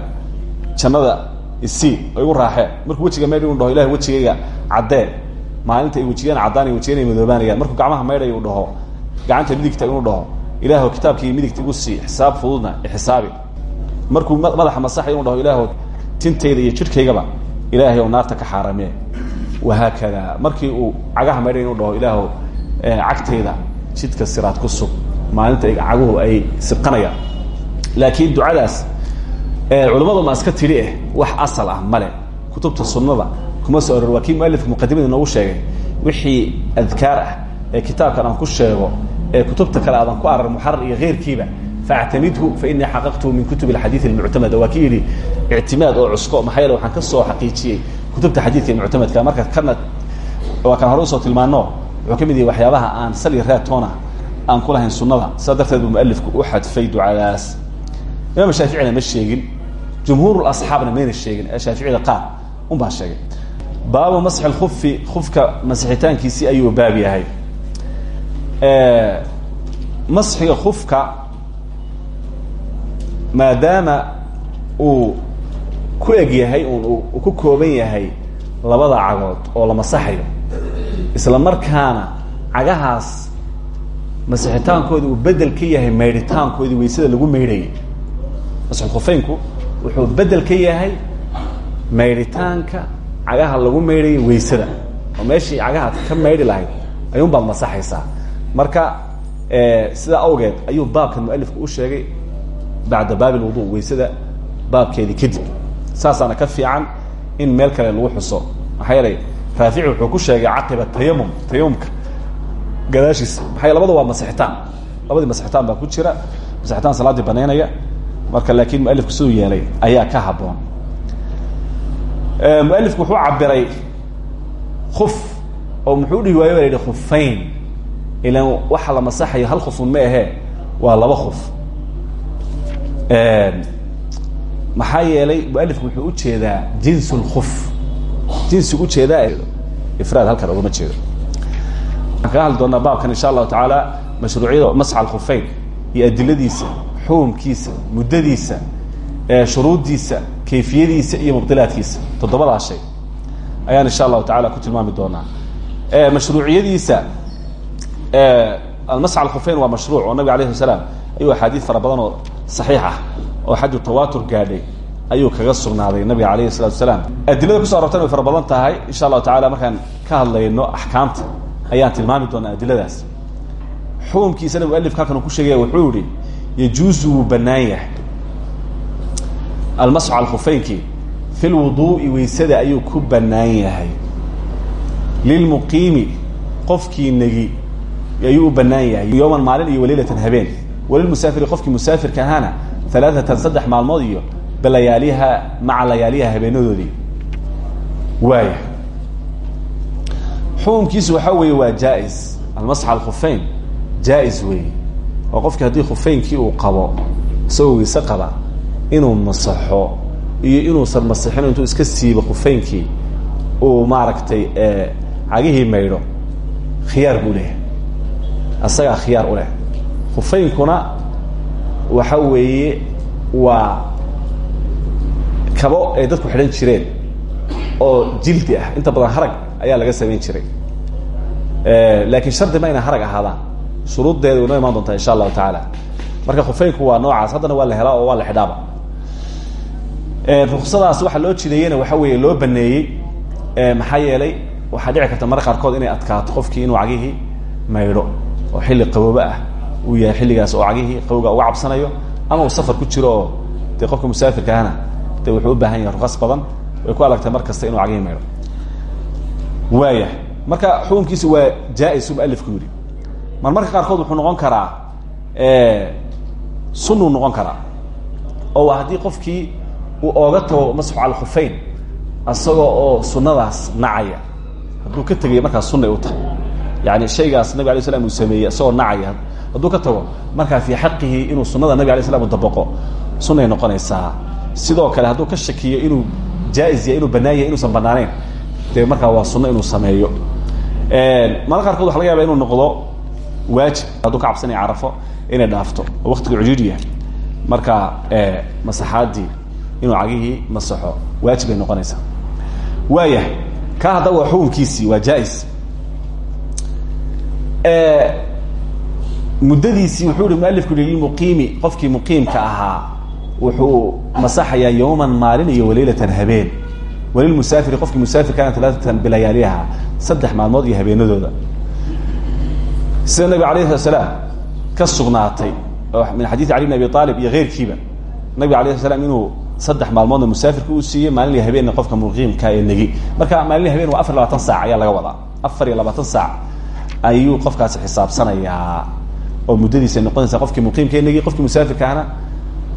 jannada isii oo igu raaxee markuu wejiga maydhay inu dhaho ilahay wejigayga caddee maalinta ay wejiyaan caddaan ay wejiyaan ay madoobaanayaan markuu gacmaha maydhay uu dhaho. Gacanta midigta inuu dhaho. Ilaahw kitaabkii midigta igu sii xisaab fududna ixisaabi markuu madaxa masaxay inuu dhaho ilaahw tintayda iyo jidhkaygaba ilaahay ou naarta ka xaaramee. Wahaakada markii uu cagaha maydhay inuu dhaho ilaahw cagtayda jidka siraad ku sug. Maalinta caguhu ay sibqanayaan laakiin ducadaas culimmadu ma iska tidhi eh wax asal ah male kutubta sunnada kuma soo oror waa kii mualifka muqadimada sheegay wixii adkaar ah ee kitaabkan aan ku sheego ee kutubta kale aadan ku arar muxarar iyo keyrkiiba faactamidhu fainii xaqaqtuhu min kutub alxadiid almuctamada. Waa kii oo cusko maxaa yeele waxaan ka soo xaqiijiyey kutubta xadiidka muctamadka marka kana waa kan hore u soo tilmaano wuxuu waxyaabaha aan sali raatoona aan ku lahayn sunnada. Sidaa darteed buu mualifku u xadfay ducadaas imaam ma sheegin jumhuur asxaabna mayna sheegin ee shaaficida qaar un sheegay baabu masxi lkufi kufka masixitaankiisii ayuu baab yahay. Masxiga kufka maadaama uu ku eg yahay uu ku kooban yahay labada cagood oo la masaxayo isla markaana cagahaas masixitaankoodi uu bedel ka yahay maydhitaankoodii weysada lagu maydhayay masxulkhufeynku wuxuu bedel ka yahay maydhitaanka cagaha lagu maydhayay weysada oo meeshii cagaha ka maydhi lahayd ayuun baad masaxaysaa. Marka sidaa awgeed ayuu baabkan mualifku u sheegay bacda baab lwudu weysada baabkeedii kadib. Saasaana ka fiican in meel kale lagu xuso. Maxaa yeelay raafici wuxuu ku sheegay caqiba tayamum tayamumka gadaashiisa maxaa labada waa masixitaan labadii masixitaan baa ku jira. Masixitaan salaaddii banaynaya marka laakiin mualifku siduu yeelay ayaa ka haboon mualifku wuxuu cabiray kuf oo muxuu dhihi waayo ba la yidhi kufayn ilan waxa la masaxayo hal khufun ma ahee waa laba kuf maxaa yeelay mualifku wuxuu u jeedaa jins lkuf jinsigu u jeedaa ifraad halkan ogama jeedo. Waxaan kaga hadli doonaa insha allahu tacaala mashruuciyada masxa alkhufeyn iyo adiladiisa xukumkiisa muddadiisa shuruuddiisa kayfiyadiisa iyo mubdilaadkiisa toddobadaa shay. Ayaan insha allahu tacala ku tilmaami doonaa. Mashruuciyadiisa almasx alkhufeyn waa mashruuc oo nabig alayh ayuu axaadiid fara badan oo saxiix ah oo xaju tawaatur gaadhay ayuu kaga sugnaaday nabiga asalaam adilada kuso arortana way fara tahay. Insha allahu tacala markaan ka hadlayno axkaamta ayaan tilmaami doonaa adiladaas xukumkiisana mualifka halkan uu ku sheegaya wuxuu yihi yajuusu wuu almasxu alkhufeynki fi lwuduu'i weysada ayuu ku banaan yahay. Lilmuqiimi qofkii negi ayuu u banaan yahay. Yowman maalin iyo waliilatan habeen. Walilmusaafiri qofkii musaafirka ahaana alaaatan saddex maalmood iyo balayaaliha maca layaaliha habeenadoodii. Waaya. Xukumkiisu waxaa weeye waa jaa-is. Almasx alkhufeyn jaa-is weeye. Oo qofkii haddii khufeynkii uu qabo isagoo weyse qaba inuu masaxo iyo inuusan masixin intuu iska siibo khufeynkii uu maaragtay cagihii maydho khiyaar buu leeyahay. Asagaa khiyaar u leh. Khufeynkuna waxa weeye waa kabo ay dadku xidhan jireen oo jildi ah. Inta badan harag ayaa laga samayn jiray. Laakiin shardi ma ina harag ahaadaan. Shuruuddeeda way noo imaan doontaa insha allahu tacaala. Marka khufeynku waa noocaas haddana waa la helaa oo waa la xidhaaba ruksadaas waxaa loo jideeyena waxa weeye loo baneeyey maxaa yeelay waxaa dhici karta marka qaarkood inay adkaato qofkii inuu cagihii maydho oo xilli qaboobe ah uu yahay xilligaas oo cagihii qabowga uga cabsanayo ama uu safar ku jiro oo dee qofka musaafirka ahna de wuxuu u baahan yahay rukas badan way ku adagtay mar kasta inuu cagihii maydho. Waaya marka xukunkiisu waa jaa-is u mualifku yidhi. Mar marka qaarkood wuxuu noqon karaa sunuu noqon karaa oo haddii qofkii uu ooga tago masxu cala khufeyn isagoo oo sunadaas nacaya. Hadduu ka tegay markaas sunay u tahay. Yani shaygaas nabig alay slam uu sameeyey isagoo nacaya. Hadduu ka tago markaa fii xaqihi inuu sunada nabig alay slam u dabaqo sunay noqonaysaa. Sidoo kale hadduu ka shakiyo inuu jaa-is yahay inuu banaan yahay inuusan banaaneyn dee waa sunno inuu sameeyo. Marka qaarkood waxa laga yaba inuu noqdo waajib. Hadduu ka cabsanaya carafo inay dhaafto oo waktiga cujuud yahay. Marka masaxaadii inuu cagihii masaxo waajib ay noqonaysaa waayahay ka haddaba waa waa jaa-is. Muddadiisii wuxuu ihi mualifku yihi lilmuqiimi qofkii ahaa wuxuu masaxayaa yowman maalin iyo waliilatan habeen. Walilmusaafiri qofkii musaafirkaana talaatatan bilayaaliha saddex maalmood iyo habeenadooda. Sida nabig alayh slat slaam min xadiidi cali bn abi aalib iyo keyrkiiba nabig alayh slat slam inuu saddex maalmoodna musaafirka uu siiyey maalin iyo habeenna qofka muqiimka ee negi. Marka maalin iyo habeen waa afar labaatan saac ayaa laga wadaa. Afar iyo labaatan saac ayuu qofkaasi xisaabsanayaa oo muddadiisa ay noqonaysaa muqiimka ee negi qofkii musaafirka ahna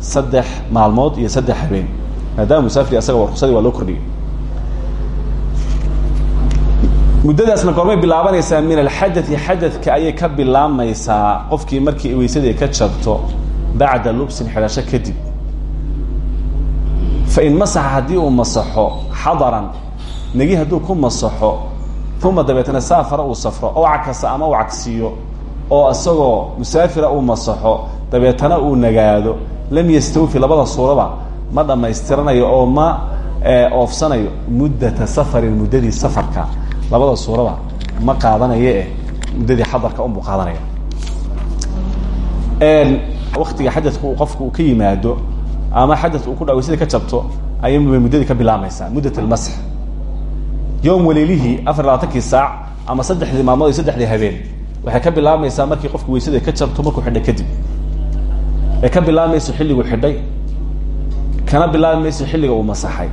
saddex maalmood iyo saddex habeen. Maadaama musaafir asaga warkusadii waa loo kordhiyey. Muddadaasna goormay bilaabanaysaa min alxadai xadadka ayay ka bilaabmaysaa qofkii markii weysadii ka jabto bacda lubsin xidhasho kadib fain masaxa haddii uu masaxo xadaran negi hadduu ku masaxo uma dabeetna saafara uu safro oo cakasa ama uu cagsiiyo oo isagoo musaafira uu masaxo dabeetana uu nagaado lam yastawfi labada suuraba ma dhammaystiranayo oo ma oofsanayo muddata safarin muddadii safarka labada suuraba ma qaadanayo eh muddadii xadarka unbuu qaadanaya waktiga xadadka uu qofku ka yimaado ama xadadka uu ku dha waysadii ka jabto ayay muddadii ka bilaabmaysaa muddat almasx yowm waliilihii afar labaatankii ama saddexdii maalmood iyo saddexdii habeen waxay ka bilaabmaysaa markii qofku waysada ka jabto markuu xidhay kadib. Ee ka bilaabmayso xilliguu xidhay kana bilaabi mayso xilliga uu masaxay.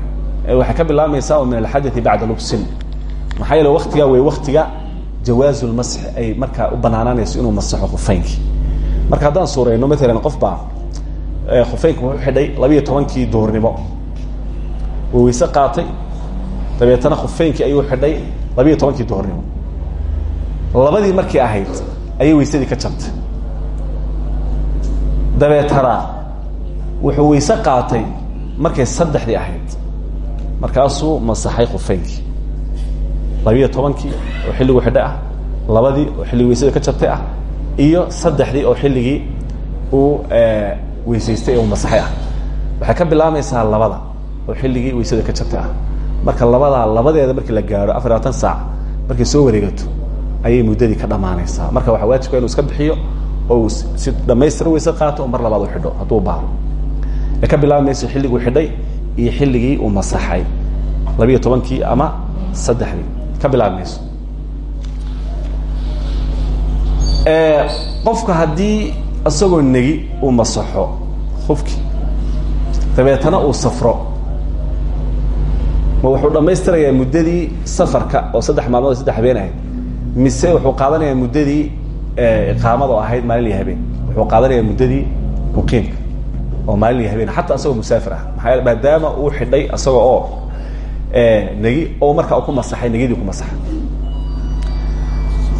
Ee waxay ka bilaabmaysaa oo min alxadai bacda lubsin. Maxaa yeele waktigaa wey waktiga jawaazu ay markaa u banaanaanayso inuu masaxo khufeynkii marka haddaan suureyno maalan qof baa khufeynka wuxuu xidhay labiiyo tobankii duhurnimo uu weyse qaatay dabeetana khufeynkii ayuu xidhay labiiyo tobankii duhurnimo labadii markii ahayd ayay weysadii ka jabtay. Dabeetana wuxuu weyse qaatay markay saddexdii ahayd. Markaasuu masaxay khufeynkii labiyo tobankii oo xilligu xidho ah labadii oo xilligii weysada ka jabtay ah iyo saddexdii oo xilligii uu weysaystay ee uu masaxay ah. Waxay ka bilaabmaysaa labada oo xilligii weysada ka jabtay ah. Marka labadaa labadeeda markii la gaaro afar labaatan saac markay soo wareegato ayay muddadii ka dhammaanaysaa marka waxaa waajibka inu iska bixiyo oo si dhamaystira weyse qaato oo mar labaad u xidho hadduu baaro ee ka bilaabi mayso xilliguu xidhay iyo xilligii uu masaxay. Labiyo tobankii ama saddexdii ka bilaabi mayso qofka haddii isagoo negi uu masaxo. Hufki dabeetana uu safro. Ma wuxuu dhammaystirayaa muddadii safarka oo saddex maalmood saddex habeen ahayd. Mise wuxuu qaadanayaa muddadii iqaamada oo ahayd maalin iyo habeen. Wuxuu qaadanayaa muddadii muqiimka oo maalin iyo habeen. Xataa isagoo musaafir ah. Maxaa yeele maadaama uu xidhay isaga oo negi oo markaa ku masaxay negidii ku masaxay.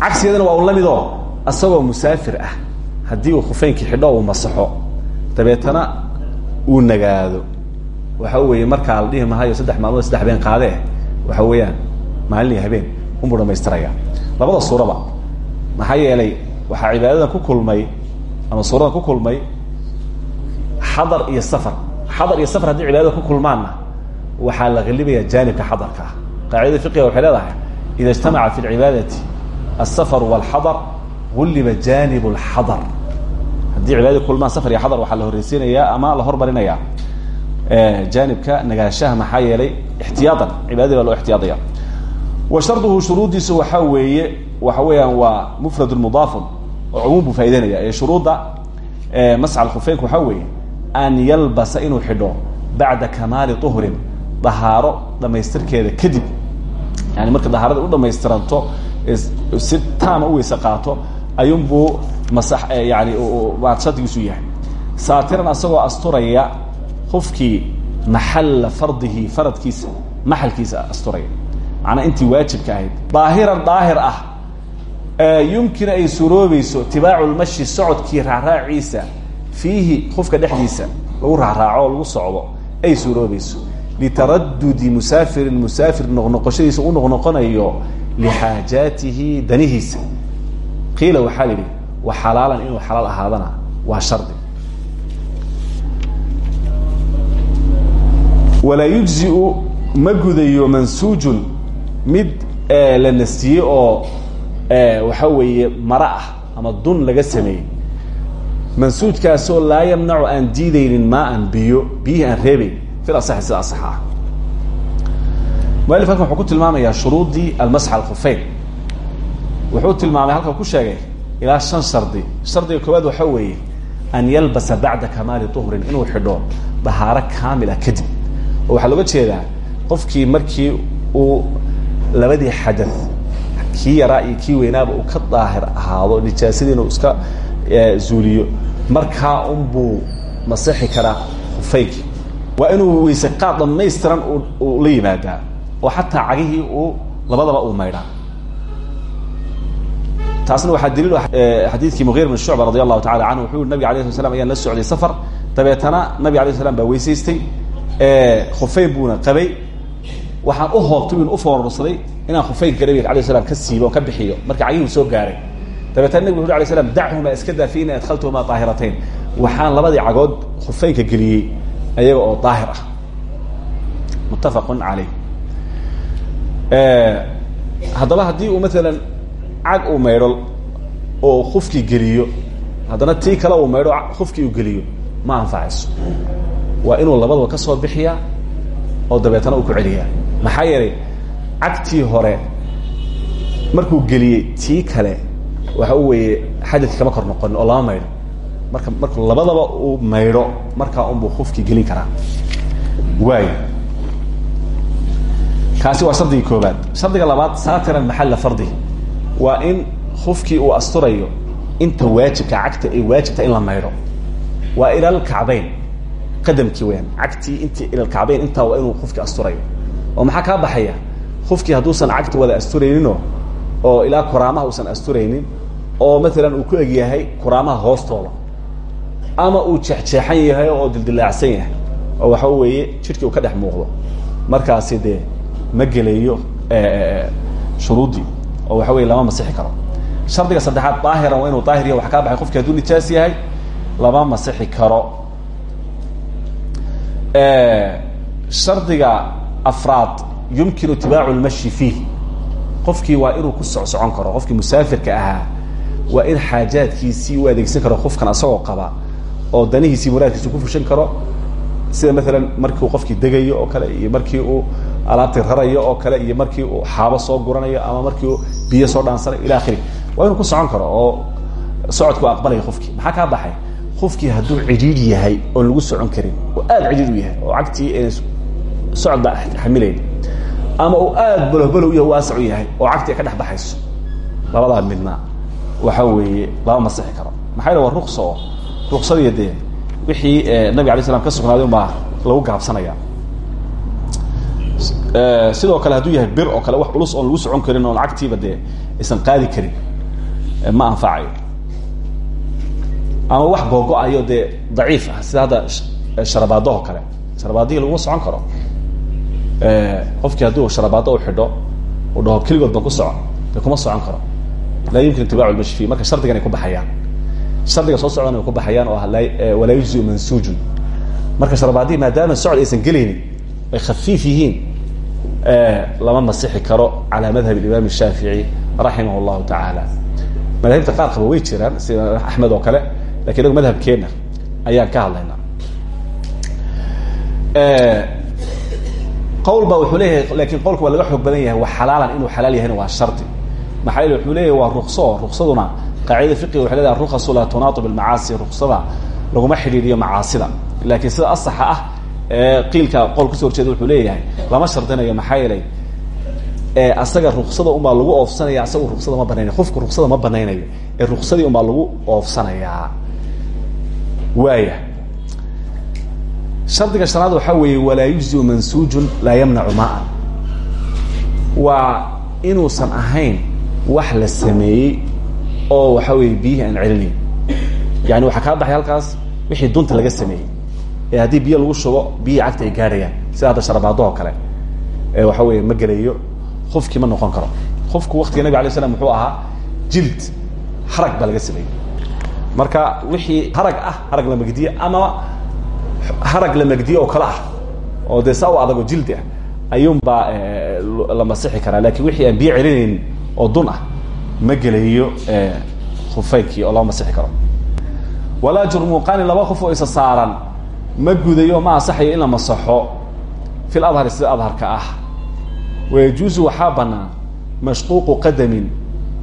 Cagsigeedana waa u la midoo. Isagoo musaafir ah haddii uu khufeynkii xidho uu masaxo dabeetana uu nagaado. Waxa weeye markaa la dhihi mahayo saddex maalmood saddex habeen qaadee waxa weeyaan maalin iyo habeen unbuu dhamaystiraya labada suuraba maxaa yeelay waxaa cibaadadan ku kulmay ama suuradan ku kulmay xadar iyo safar. Xadar iyo safar haddii cibaadada ku kulmaanna waxaa la qalibaya jaanibka xadarka ah. Qaacidada fiqiga waxay leedahay ida ijtamaca fi lcibaadati alsafar walxadar gulliba janib lxadar haddii cibaadada kulmaan safar iyo xadar waxaa la horreysiinayaa ama la hormarinayaa. Janibka nagaashaha maxaa yeelay ixtiyaaan cibaadadii baa loo ixtiyaadaya. Wa sharduhu shuruuddiisu waxaa weeye waxa weeyaan waa mufrad mudaafun oo cumuum buu faa'ideynaya ee shuruudda masca khufeynka waxaa weeye an yalbasa inuu xidho bacda kamaali uhrin dahaaro dhamaystirkeeda kadib. Yani marka dahaarada u dhamaystiranto si taama u weyse qaato ayuunbuu yani shardigiisu yahay. Saatiran asagoo asturaya hufkii maxalla fardihi faradkiisa maxalkiisa asturaya. Macnaa intii waajibka ahayd. Daahiran daahir ah yumkin ay suroobayso tibaacu lmashi socodkii raaraaciisa fiihi hufka dhexdiisa lagu raaraaco oo lagu socdo ay suroobayso litaradudi musaafirin musaafir noqnoqoshadiisa u noqnoqonayo lixaajaatihi danihiisa. Qiila waxaa la yidhi wa xalaalan inuu xalaal ahaadana waa shardi. Walaa yujziu ma gudayo mansuujun mid la nastiyey oo waxa weeye mara ah ama dun laga sameeyey. Mansuujkaasoo laa yamnacu aan diidaynin maa-an biyo biyihii aan reebayn fil asaxi sida asaxa ah. Mualif halkan wuxuu ku tilmaamayaa wuxuu tilmaamay halkan ku sheegay ilaa shan shardi shardiga koowaad waxaa weeye an yalbasa bacda kamaali uhrin inuu xidho dahaaro kaamila kadib. Oo waxaa looga jeedaa qofkii markii uu labadii xada kii yaraa iyo kii weynaaba uu ka daahir ahaado nijaasadii inuu iska zuuliyo markaa unbuu masixi karaa khufeynki waa inuu weyse qaad dhamaystiran uu la yimaadaa. Oo xataa cagihii uu labadaba uu maydhaa taasna waxaa daliil xadiidkii mughir bn shucba radi allahu tacala canhu wuxuu yiri nabig alay sla slam ayaan la socday safar. Dabeetana nabig alay slam baa weysaystay khufeyn buuna qabay. Waxaan u hoobtay in ufoorarsaday inaan khufeynka nabiga alay slam ka siibo on ka bixiyo. Marka cagihii soo gaaray. Dabeetana nabig uri alay slam dachuma iska daa fi waxaan labadii cagood khufeynka geliyey ayaga oo daahir ah. Muttafaqun caleyh haddaba haddii uu maalan cag uu maydho oo kufkii geliyo haddana tii kale uu maydho kufkii uu geliyo ma anfacayso. Waa inuu labadaba ka soo bixiyaa oo dabeetana uu ku celiyaa. Maxaa yeelay cagtii hore markuu geliyey tii kale waxa weeye xadadki kama kor noqonin oo lama maydho. Marka markuu labadaba uu maydho markaa unbuu kufkii gelin karaa. Waayo. Kaasi waa shardiga koobaad shardiga labaad saatiran maxalla fardi waa in kufkii uu asturayo inta waajibka cagta ay waajibta in la maydho waa ila alkacbayn qadamkii weyaan cagtii intii ila alkacbayn intaa waa inuu kufkii asturayo. Oo maxaa kaa baxaya? Kufkii hadduusan cagta wada asturayninoo oo ilaa kuraamaha uusan asturaynin oo maalan uu ku eg yahay kuraamaha hoostooda. Ama uu jeexjeexan yahay oo dildilaacsan yahay. Oo waxa weeye jidhkii uu ka dhex muuqdo. Markaasi dee ma gelayo shuruuddii oo waxa weye lama masixi karo. Shardiga saddexaad daahiran waa inuu daahir ya wax kaa baxay qofki hadduu nijaas yahay lama masixi karo. Shardiga afraad yumkinu itibaacu lmashi fiih. Qofkii waa inuu ku socsocon karo qofkii musaafirka ahaa waa in xaajaadkiisii u adeegsan karo qofkan asagoo qaba oo danihiisii muraadkiisi ku fushan karo. Sida maalan markii uu degayo oo kale iyo markii uu alaabtii rarayo oo kale iyo markii uu xaabo soo guranayo ama markii uu biyo soo dhaansanayo ila akhiri. Waa inuu ku socon karo oo socodku aqbalayo qofkii maxaa kaa baxay? Qofkii hadduu cidhiidh yahay oon lagu socon karin oo aada cidhiidh u yahay oo cagtii socod baa xamilayn ama uu aada bolohbolow yahay waasac u yahay oo cagtii ka dhex baxayso. Labadaa midna waxa weeye lama masixi karo. Maxaa yal waa ruksa oo ruksadiiyo dee wixii nabig alay slam ka sugnaaday unbaa lagu gaabsanaya sidoo kale hadduu yahay bir oo kale wax culus oon lagu socon karin oon cagtiiba dee aysan qaadi karin ma anfacayo ama wax googo-ayo dee daciif ah sida hadda sharabaado oo kale. Sharabaadihii laguma socon karo. Qofkii hadduu sharabaado u xidho u dhaho keligood ban ku socon kuma socon karo. Laa yumkin itibaacu lmashi fi marka shardigan ay ku baxayaan. Shardiga soo socdan ay ku baxayaan oo ah walaa yujziu mansuujun. Marka sharabaadihi maadaama socod aysan gelaynin ay khafiif yihiin lama masixi karo calaa madhab imaam shaafici raximah llahu tacaala madaahibta qaar qaba way jiraan sida oo kale laakiin inagu madhabkeenna ayaan ka hadlaynaa. Qowl ba wuxuu leeyahay laakiin qowlka waa laga xoog yahay waa xalaalan inuu xalaal yahayna waa shardi maxaa wuxuu leeyahay waa rukso ruksaduna qaacida fiqiga waxay leedahay rukasu laa tunaatu bilmacaasi ruksada laguma xidhiiriyo macaasida. Laakiin sida asaxa ah qiilka qowl ka soo horjeeda wuxuu leeyahay lama shardinayo maxaa yeelay asaga ruksada unbaa lagu oofsanaya asagu ruksada ma banaynayo qofku ruksada ma banaynayo ee ruksadii unbaa lagu oofsanayaa. Waaya shardiga shanaad waxaa weeye walaa yujziu mansuujun laa yamnacu maan. Waa inuusan ahayn wax la sameeyey oo waxa weeye biyihii aan celinayn. Yani waxaa kaa baxay halkaas wixii dunta laga sameeyey. ee haddii biyo lagu shubo biyihii cagta ay gaarayaan. Sida hadda sharabaadahoo kale. Waxa weeye ma gelayo qofkii ma noqon karo. Qofku waktiga nabig alay slam muxuu ahaa jild harag baa laga marka wixii harag ah harag la magdiye ama harag la magdiye oo kale ah oo dee saa u adago jildi ah ayuunbaa la masixi karaa. Lakin wixii aan biyo celinaynin oo dun ah ma gelayo khufeynkii oo lama masixi karo. Walaa jurmuuqaani laba qof oo isa saaran ma gudayo ma ansaxayo in la masaxo. Fil adhari sida adharka ah. Wayajuusu waxaa banaan mashquuqu qadamin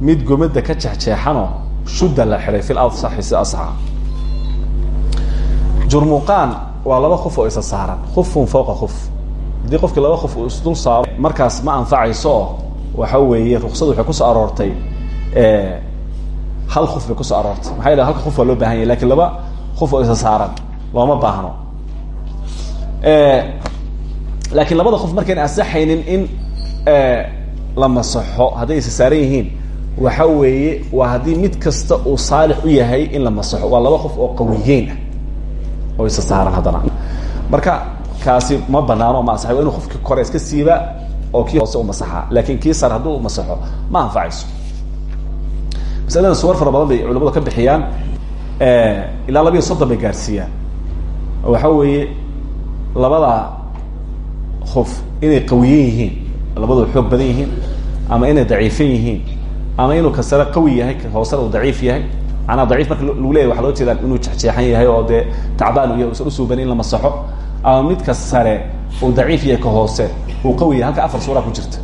mid gomada ka jexjeexanoo shudda la xidhay fil asaxi sida asaxa jurmuuqaan waa laba qof oo isa saaran. Khufun fawqa khuf. Haddii qofkii laba qof uu isdul saaro markaas ma anfacayso waxa weeye ruksadu waxay ku soo aroortay hal qof bay ku soo aroortay. Maxaa yidhaha halka qof waa loo baahan yahy laakiin laba qof oo isa saaran looma baahno laakiin labada qof markayn ansaxaynin in la masaxo hadday isa saaran yihiin waxa weeye waa haddii mid kasta uu saalix u yahay in la masaxo. Waa laba qof oo qawiyeyn ah oo isa saaran haddana. Marka kaasi ma banaano ma ansaxay waa inu qofkii kore iska siiba oo kii hoose u masaxaa. Laakin kii sare hadduu masaxo ma anfacayso. Masaladan suwar fara badan bay culamadu ka bixiyaan. Ilaa labiiyo soddon bay gaarsiiyaan. Waxa weeye labada qof inay qawiyen yihiin labadu xoog badan yihiin ama inay daciifan yihiin ama inuu ka sare qawi yahay ka hoosena uu daciif yahay manaa daciif marka lagu leyahy waxa loo jeedaa inuu jexjeexan yahay oo dee tacbaan usan usuuban in la masaxo ama midka sare uu daciif yahay ka hoose uu qawi yahay halka afar suuraa ku jirta.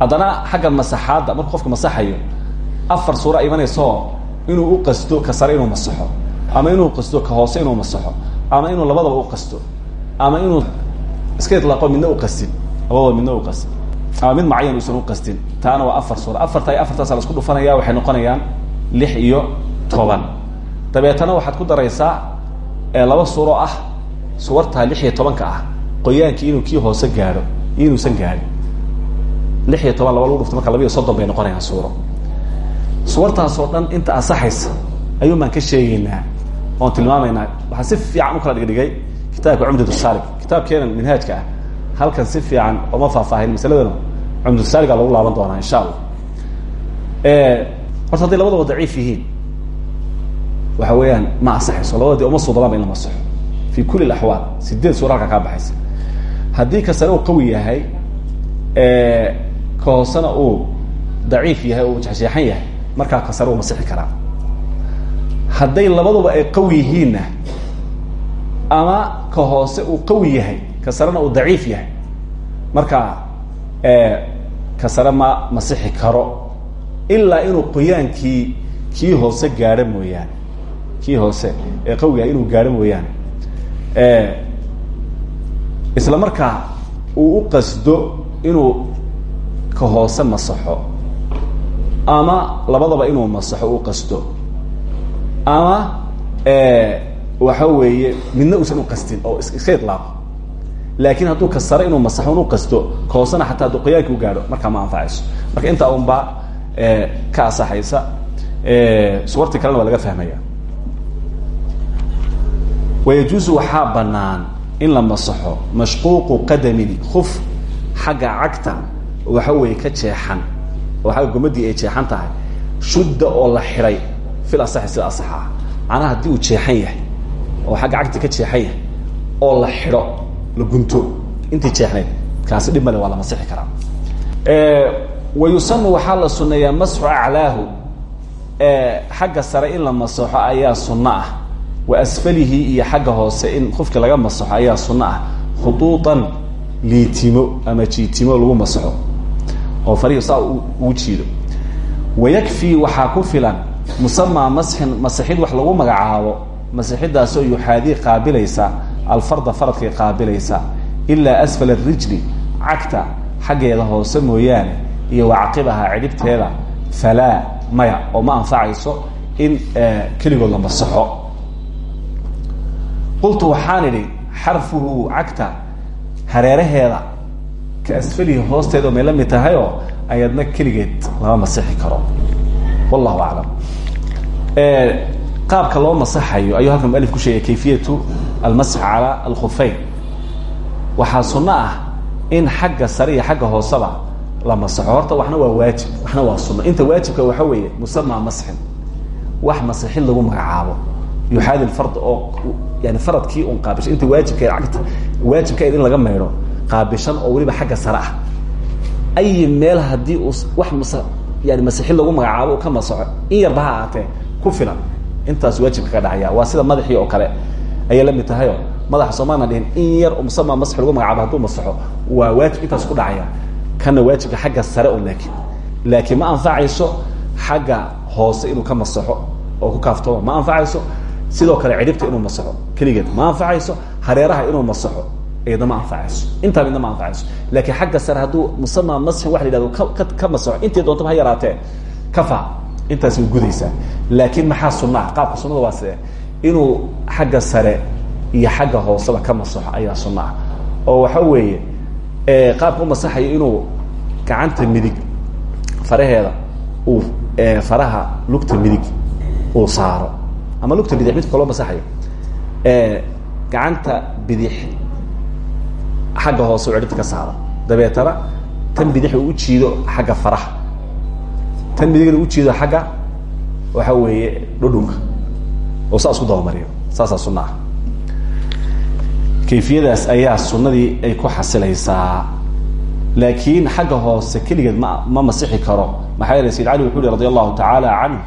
Haddana xagga masaxaadda markuu qofka masaxayo afar suura imanaysaoo inuu u qasto ka sare inuu masaxo ama inuu qasto ka hoose inuu masaxo ama inuu labadaba u qasto. Ama inuu iska ilaaqo midna u qastin. Labadaba midna u qastin. Ama mid macayan uusan u qastin. Taana waa afar suura. Afarta iyo afartaasa la isku dhufanaya waxay noqonayaan lix iyo toban. Dabeetana waxaad ku daraysaa laba suuro ah suwartaa lix iyo tobanka ah. Qoyaankii inuu kii hoose gaadho iyo inuusan gaadhin lix iyo toban laba lagu dhufto marka laba iyo soddon bay noqonayaan suuro. Suwartaasoo dhan inta ansaxaysa ayuun baan ka sheegaynaa oon tilmaamaynaa. Waxaa si fiican u kala dhigdhigay kitaabka cumdat saalik. Kitaabkeenan minhaajka ah. Halkan si fiican ooma faahfaahin masaladana cumdusaaliga lagu laaban doonaa insha allah horta hadday labadaba daciif yihiin waxa weeyaan ma asaxayso labada de uma suudalaba in la masaxo fi kuli اlaxwaal sideed suura halka kaa baxaysa. Haddii ka sare uu qawi yahay ka hoosena uu daciif yahay uu jeexjeexan yahay markaa ka sare uu masixi karaa hadday labaduba ay qawi yihiinna ama ka hoose uu qawi yahay ka sarena uu daciif yahay markaa ka sare ma masixi karo. Ilaa inuu qoyaankii kii hoose gaadho mooyaane kii hoose ee qawigaha inuu gaadho mooyaane isla markaa uu u qasdo inuu ka hoose masaxo ama labadaba inuu masaxo u qasdo ama waxa weeye midna uusan uqastin oo iska ilaaqo laakin hadduu ka sare inuu masaxo un uqasdo ka hoosena xataa hadduu qoyaanki u gaadho markaa ma anfacayso. Marka intaa un baa ka asaxaysa suwartii kalena waa laga fahmaya wayajuusu waxaa banaan in la masaxo mashquuqu qadamin kuf xagga cagta waxa weeye ka jeexan oo xagga gomadii ay jeexan tahay shudda oo la xiday fil asaxi sida asaxa. Ah uu jeexan yahay oo xagga cagta ka jeexan yahay oo la xidho la gunto intii jeexnayd kaasi dhib male waa la masixi karaa. Wa yusanu waxaa la suneeyaa masxu aclaahu. Xagga sare in la masaxo ayaa sunno ah. Wa asfalihi iyo xagga hoose in qofki laga masaxo ayaa sunno ah. Khuduuطan liitimo ama jiitimo lagu masaxo oo farihi saa ugu jiido. Wayakfii waxaa ku filan musamaa masxin masixid wax lagu magacaabo masixidaasoo yuxaadii qaabilaysa alfarda faradkay qaabilaysa ilaa asfal arijli cagta xaggeeda hoose mooyaane iyo wacaqibaha cidhibteeda falaa maya oo ma anfacayso in keligood la masaxo. Qultu waxaan idhi xarfuhu cagta hareeraheeda ka asfalihi hoosteeda may la mid tahayoo ayadna keligeed lama masixi karo. Wallahu aclam qaabka loo masaxayo ayuu halkan mualif ku sheegay kayfiyatu almasx cala alkhufeyn waxaa sunno ah in xagga sare iyo xagga hooseba la masaxo. Horta waxna waa waajib waxna waa sunno. Inta waajibka waxa weeye musama masxin. Wax masixid lagu magacaabo. Yuxaadi fard oo yani faradkii un qaabishan inta waajibka cagta waajibka in laga maydho qaabishan oo weliba xagga sare ah. Ay meel haddii wax mas yani masixid lagu magacaabo ka masaxo in yarba ha ahaatee ku filan. Intaas waajibka ka dhacaya. Waa sida madaxii oo kale. Ayay la mid tahayo madaxa soomaalna dhihin in yar musama masx lagu magacaabo hadduu masaxo waa waajib intaas ku dhacaya. Kana waajibka xagga sare un laakiin. Laakiin ma anfacayso xagga hoose inuu ka masaxo oo ku kaaftoomo ma anfacayso sidoo kale cidhibta inuu masaxo keligeed ma anfacayso hareeraha inuu masaxo iyada ma anfacayso. Intaa midna ma anfacayso. Laakiin xagga sare hadduu musama masxin waxa la yihahdo ka ka masaxo intii doontaba ha yaraatee. Kafa intaas way gudaysaa laakiin maxaa sunna ah qaabka sunnada waa sidee? Inuu xagga sare iyo xagga hooseba ka masaxo ayaa sunna ah oo waxa weeye qaabka u masaxayo inuu gacanta midig faraheeda uu faraha lugta midig uu saaro. Ama lugta bidix midka kaloo masaxayo gacanta bidix xagga hoose u cidhibta ka saaro. Dabeetana tan bidix uu ujiido xagga faraha tan midigana ujeedo xagga waxa weeye dhudhunka. Oo saa isku dabamariyo saasaa sunna ah. Kayfiyadaas ayaa sunnadii ay ku xasilaysaa. Laakiin xagga hoose keligeed ma ma masixi karo. Maxaa yeelay sayid cali wuxu uhi radi allahu tacaala canhu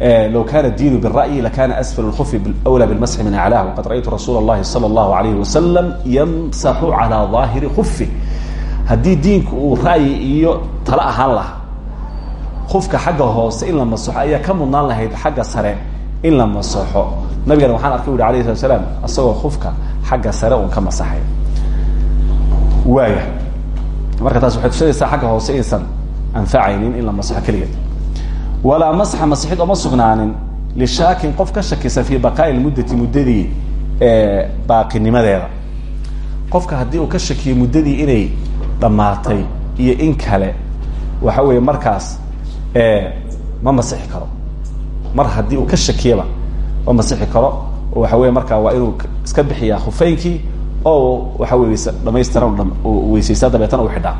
eh, low kana diinu bira'yi lakana asfal lkufi wla bilmasxi min aclaahu qad ra'ytu rasuula llahi sala allahu alayhi wasalam yamsaxu calaa daahiri kufi diinku ra'yi iyo talo ahaan lahaa kufka xagga hoose in la masaxo ayaa ka mudnaan lahayd xagga sare in la masaxo nabigana waxaan arkay uri alayh slat slaam xagga sare un ka masaxay. Waaya marka taas waxay tusinaysaa xagga hoose inaysan anfacaynin in la masaxo keligeed walaa masxa masixid oma sugnaanin lishaakin qof ka shakisa fii baqaa'i lmuddati muddadii baaqinimadeeda. Qofka haddii uu ka shakiyo muddadii inay dhammaatay iyo in kale waxa weeye markaas ma masixi karo. Mar haddii uu ka shakiyaba ma masixi karo. Waxa weye markaa waa inuu iska bixiyaa khufeynkii oo waxa wey dhamaystira weysaysaa dabeetana u xidhaa.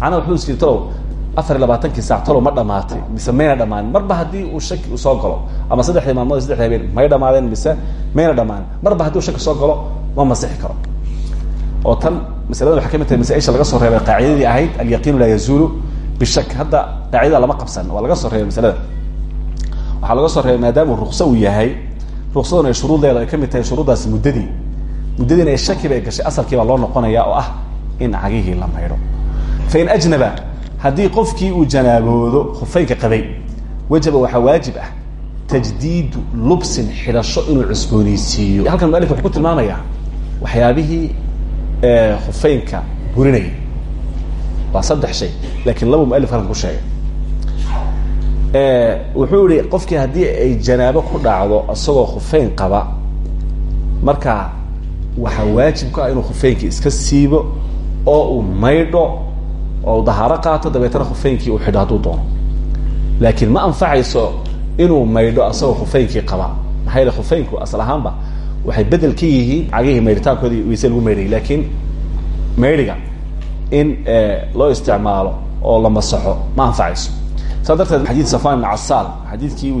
Macnaha wuxuu is jiri talow afar iyo labaatankii saac talow ma dhamaatay mise mayna dhamaanin marba haddii uu shaki uu soo galo ama saddexdii maalmood saddexdii habeen may dhamaadeen mise mayna dhamaanin marba haddii uu shaki soo galo ma masixi karo. Oo tan masalada waxay ka mid tahay masaaisha laga soo reebay qaacidadii ahayd alyaqiinu laa yazuulu bishak hadda qaacidada lama qabsan waa laga soo reebay masalada waxaa laga soo reebay maadaama rukso uu yahay ruksaduna ay shuruuddeeda ay ka mid tahay shuruuddaasi muddadii muddadiina ay shakiba ay gashay asalkii baa loo noqonaya oo ah in cagihii la maydho fain ajnaba haddii qofkii uu janaaboodo khufeynka qabay wajaba waxaa waajib ah tajdiidu lubsin xidhasho inuu cusbooneysiiyo halkan mualif wuxuu ku tilmaamayaa waxyaabihii khufeynka burinaya waa saddex shay laakiin laba mualif halkan ku sheegay. Wuxuu yihi qofkii haddii ay janaabo ku dhacdo isagoo khufeyn qaba marka waxaa waajib ku ah inuu khufeynkii iska siibo oo uu maydho oo dahaaro qaato dabeetana khufeynkii uu xidho hadduu doono. Laakiin ma anfacayso inuu maydho asagoo khufeynkii qaba. Maxaa yeele khufeynku asal ahaanba waxay bedel ka yihiin cagihii maydhitaankoodii wayse lagu maydhayay laakiin maydhiga in loo isticmaalo oo la masaxo. Ma anfacayso. Saa darteed xadiid safan ibn xadiidkii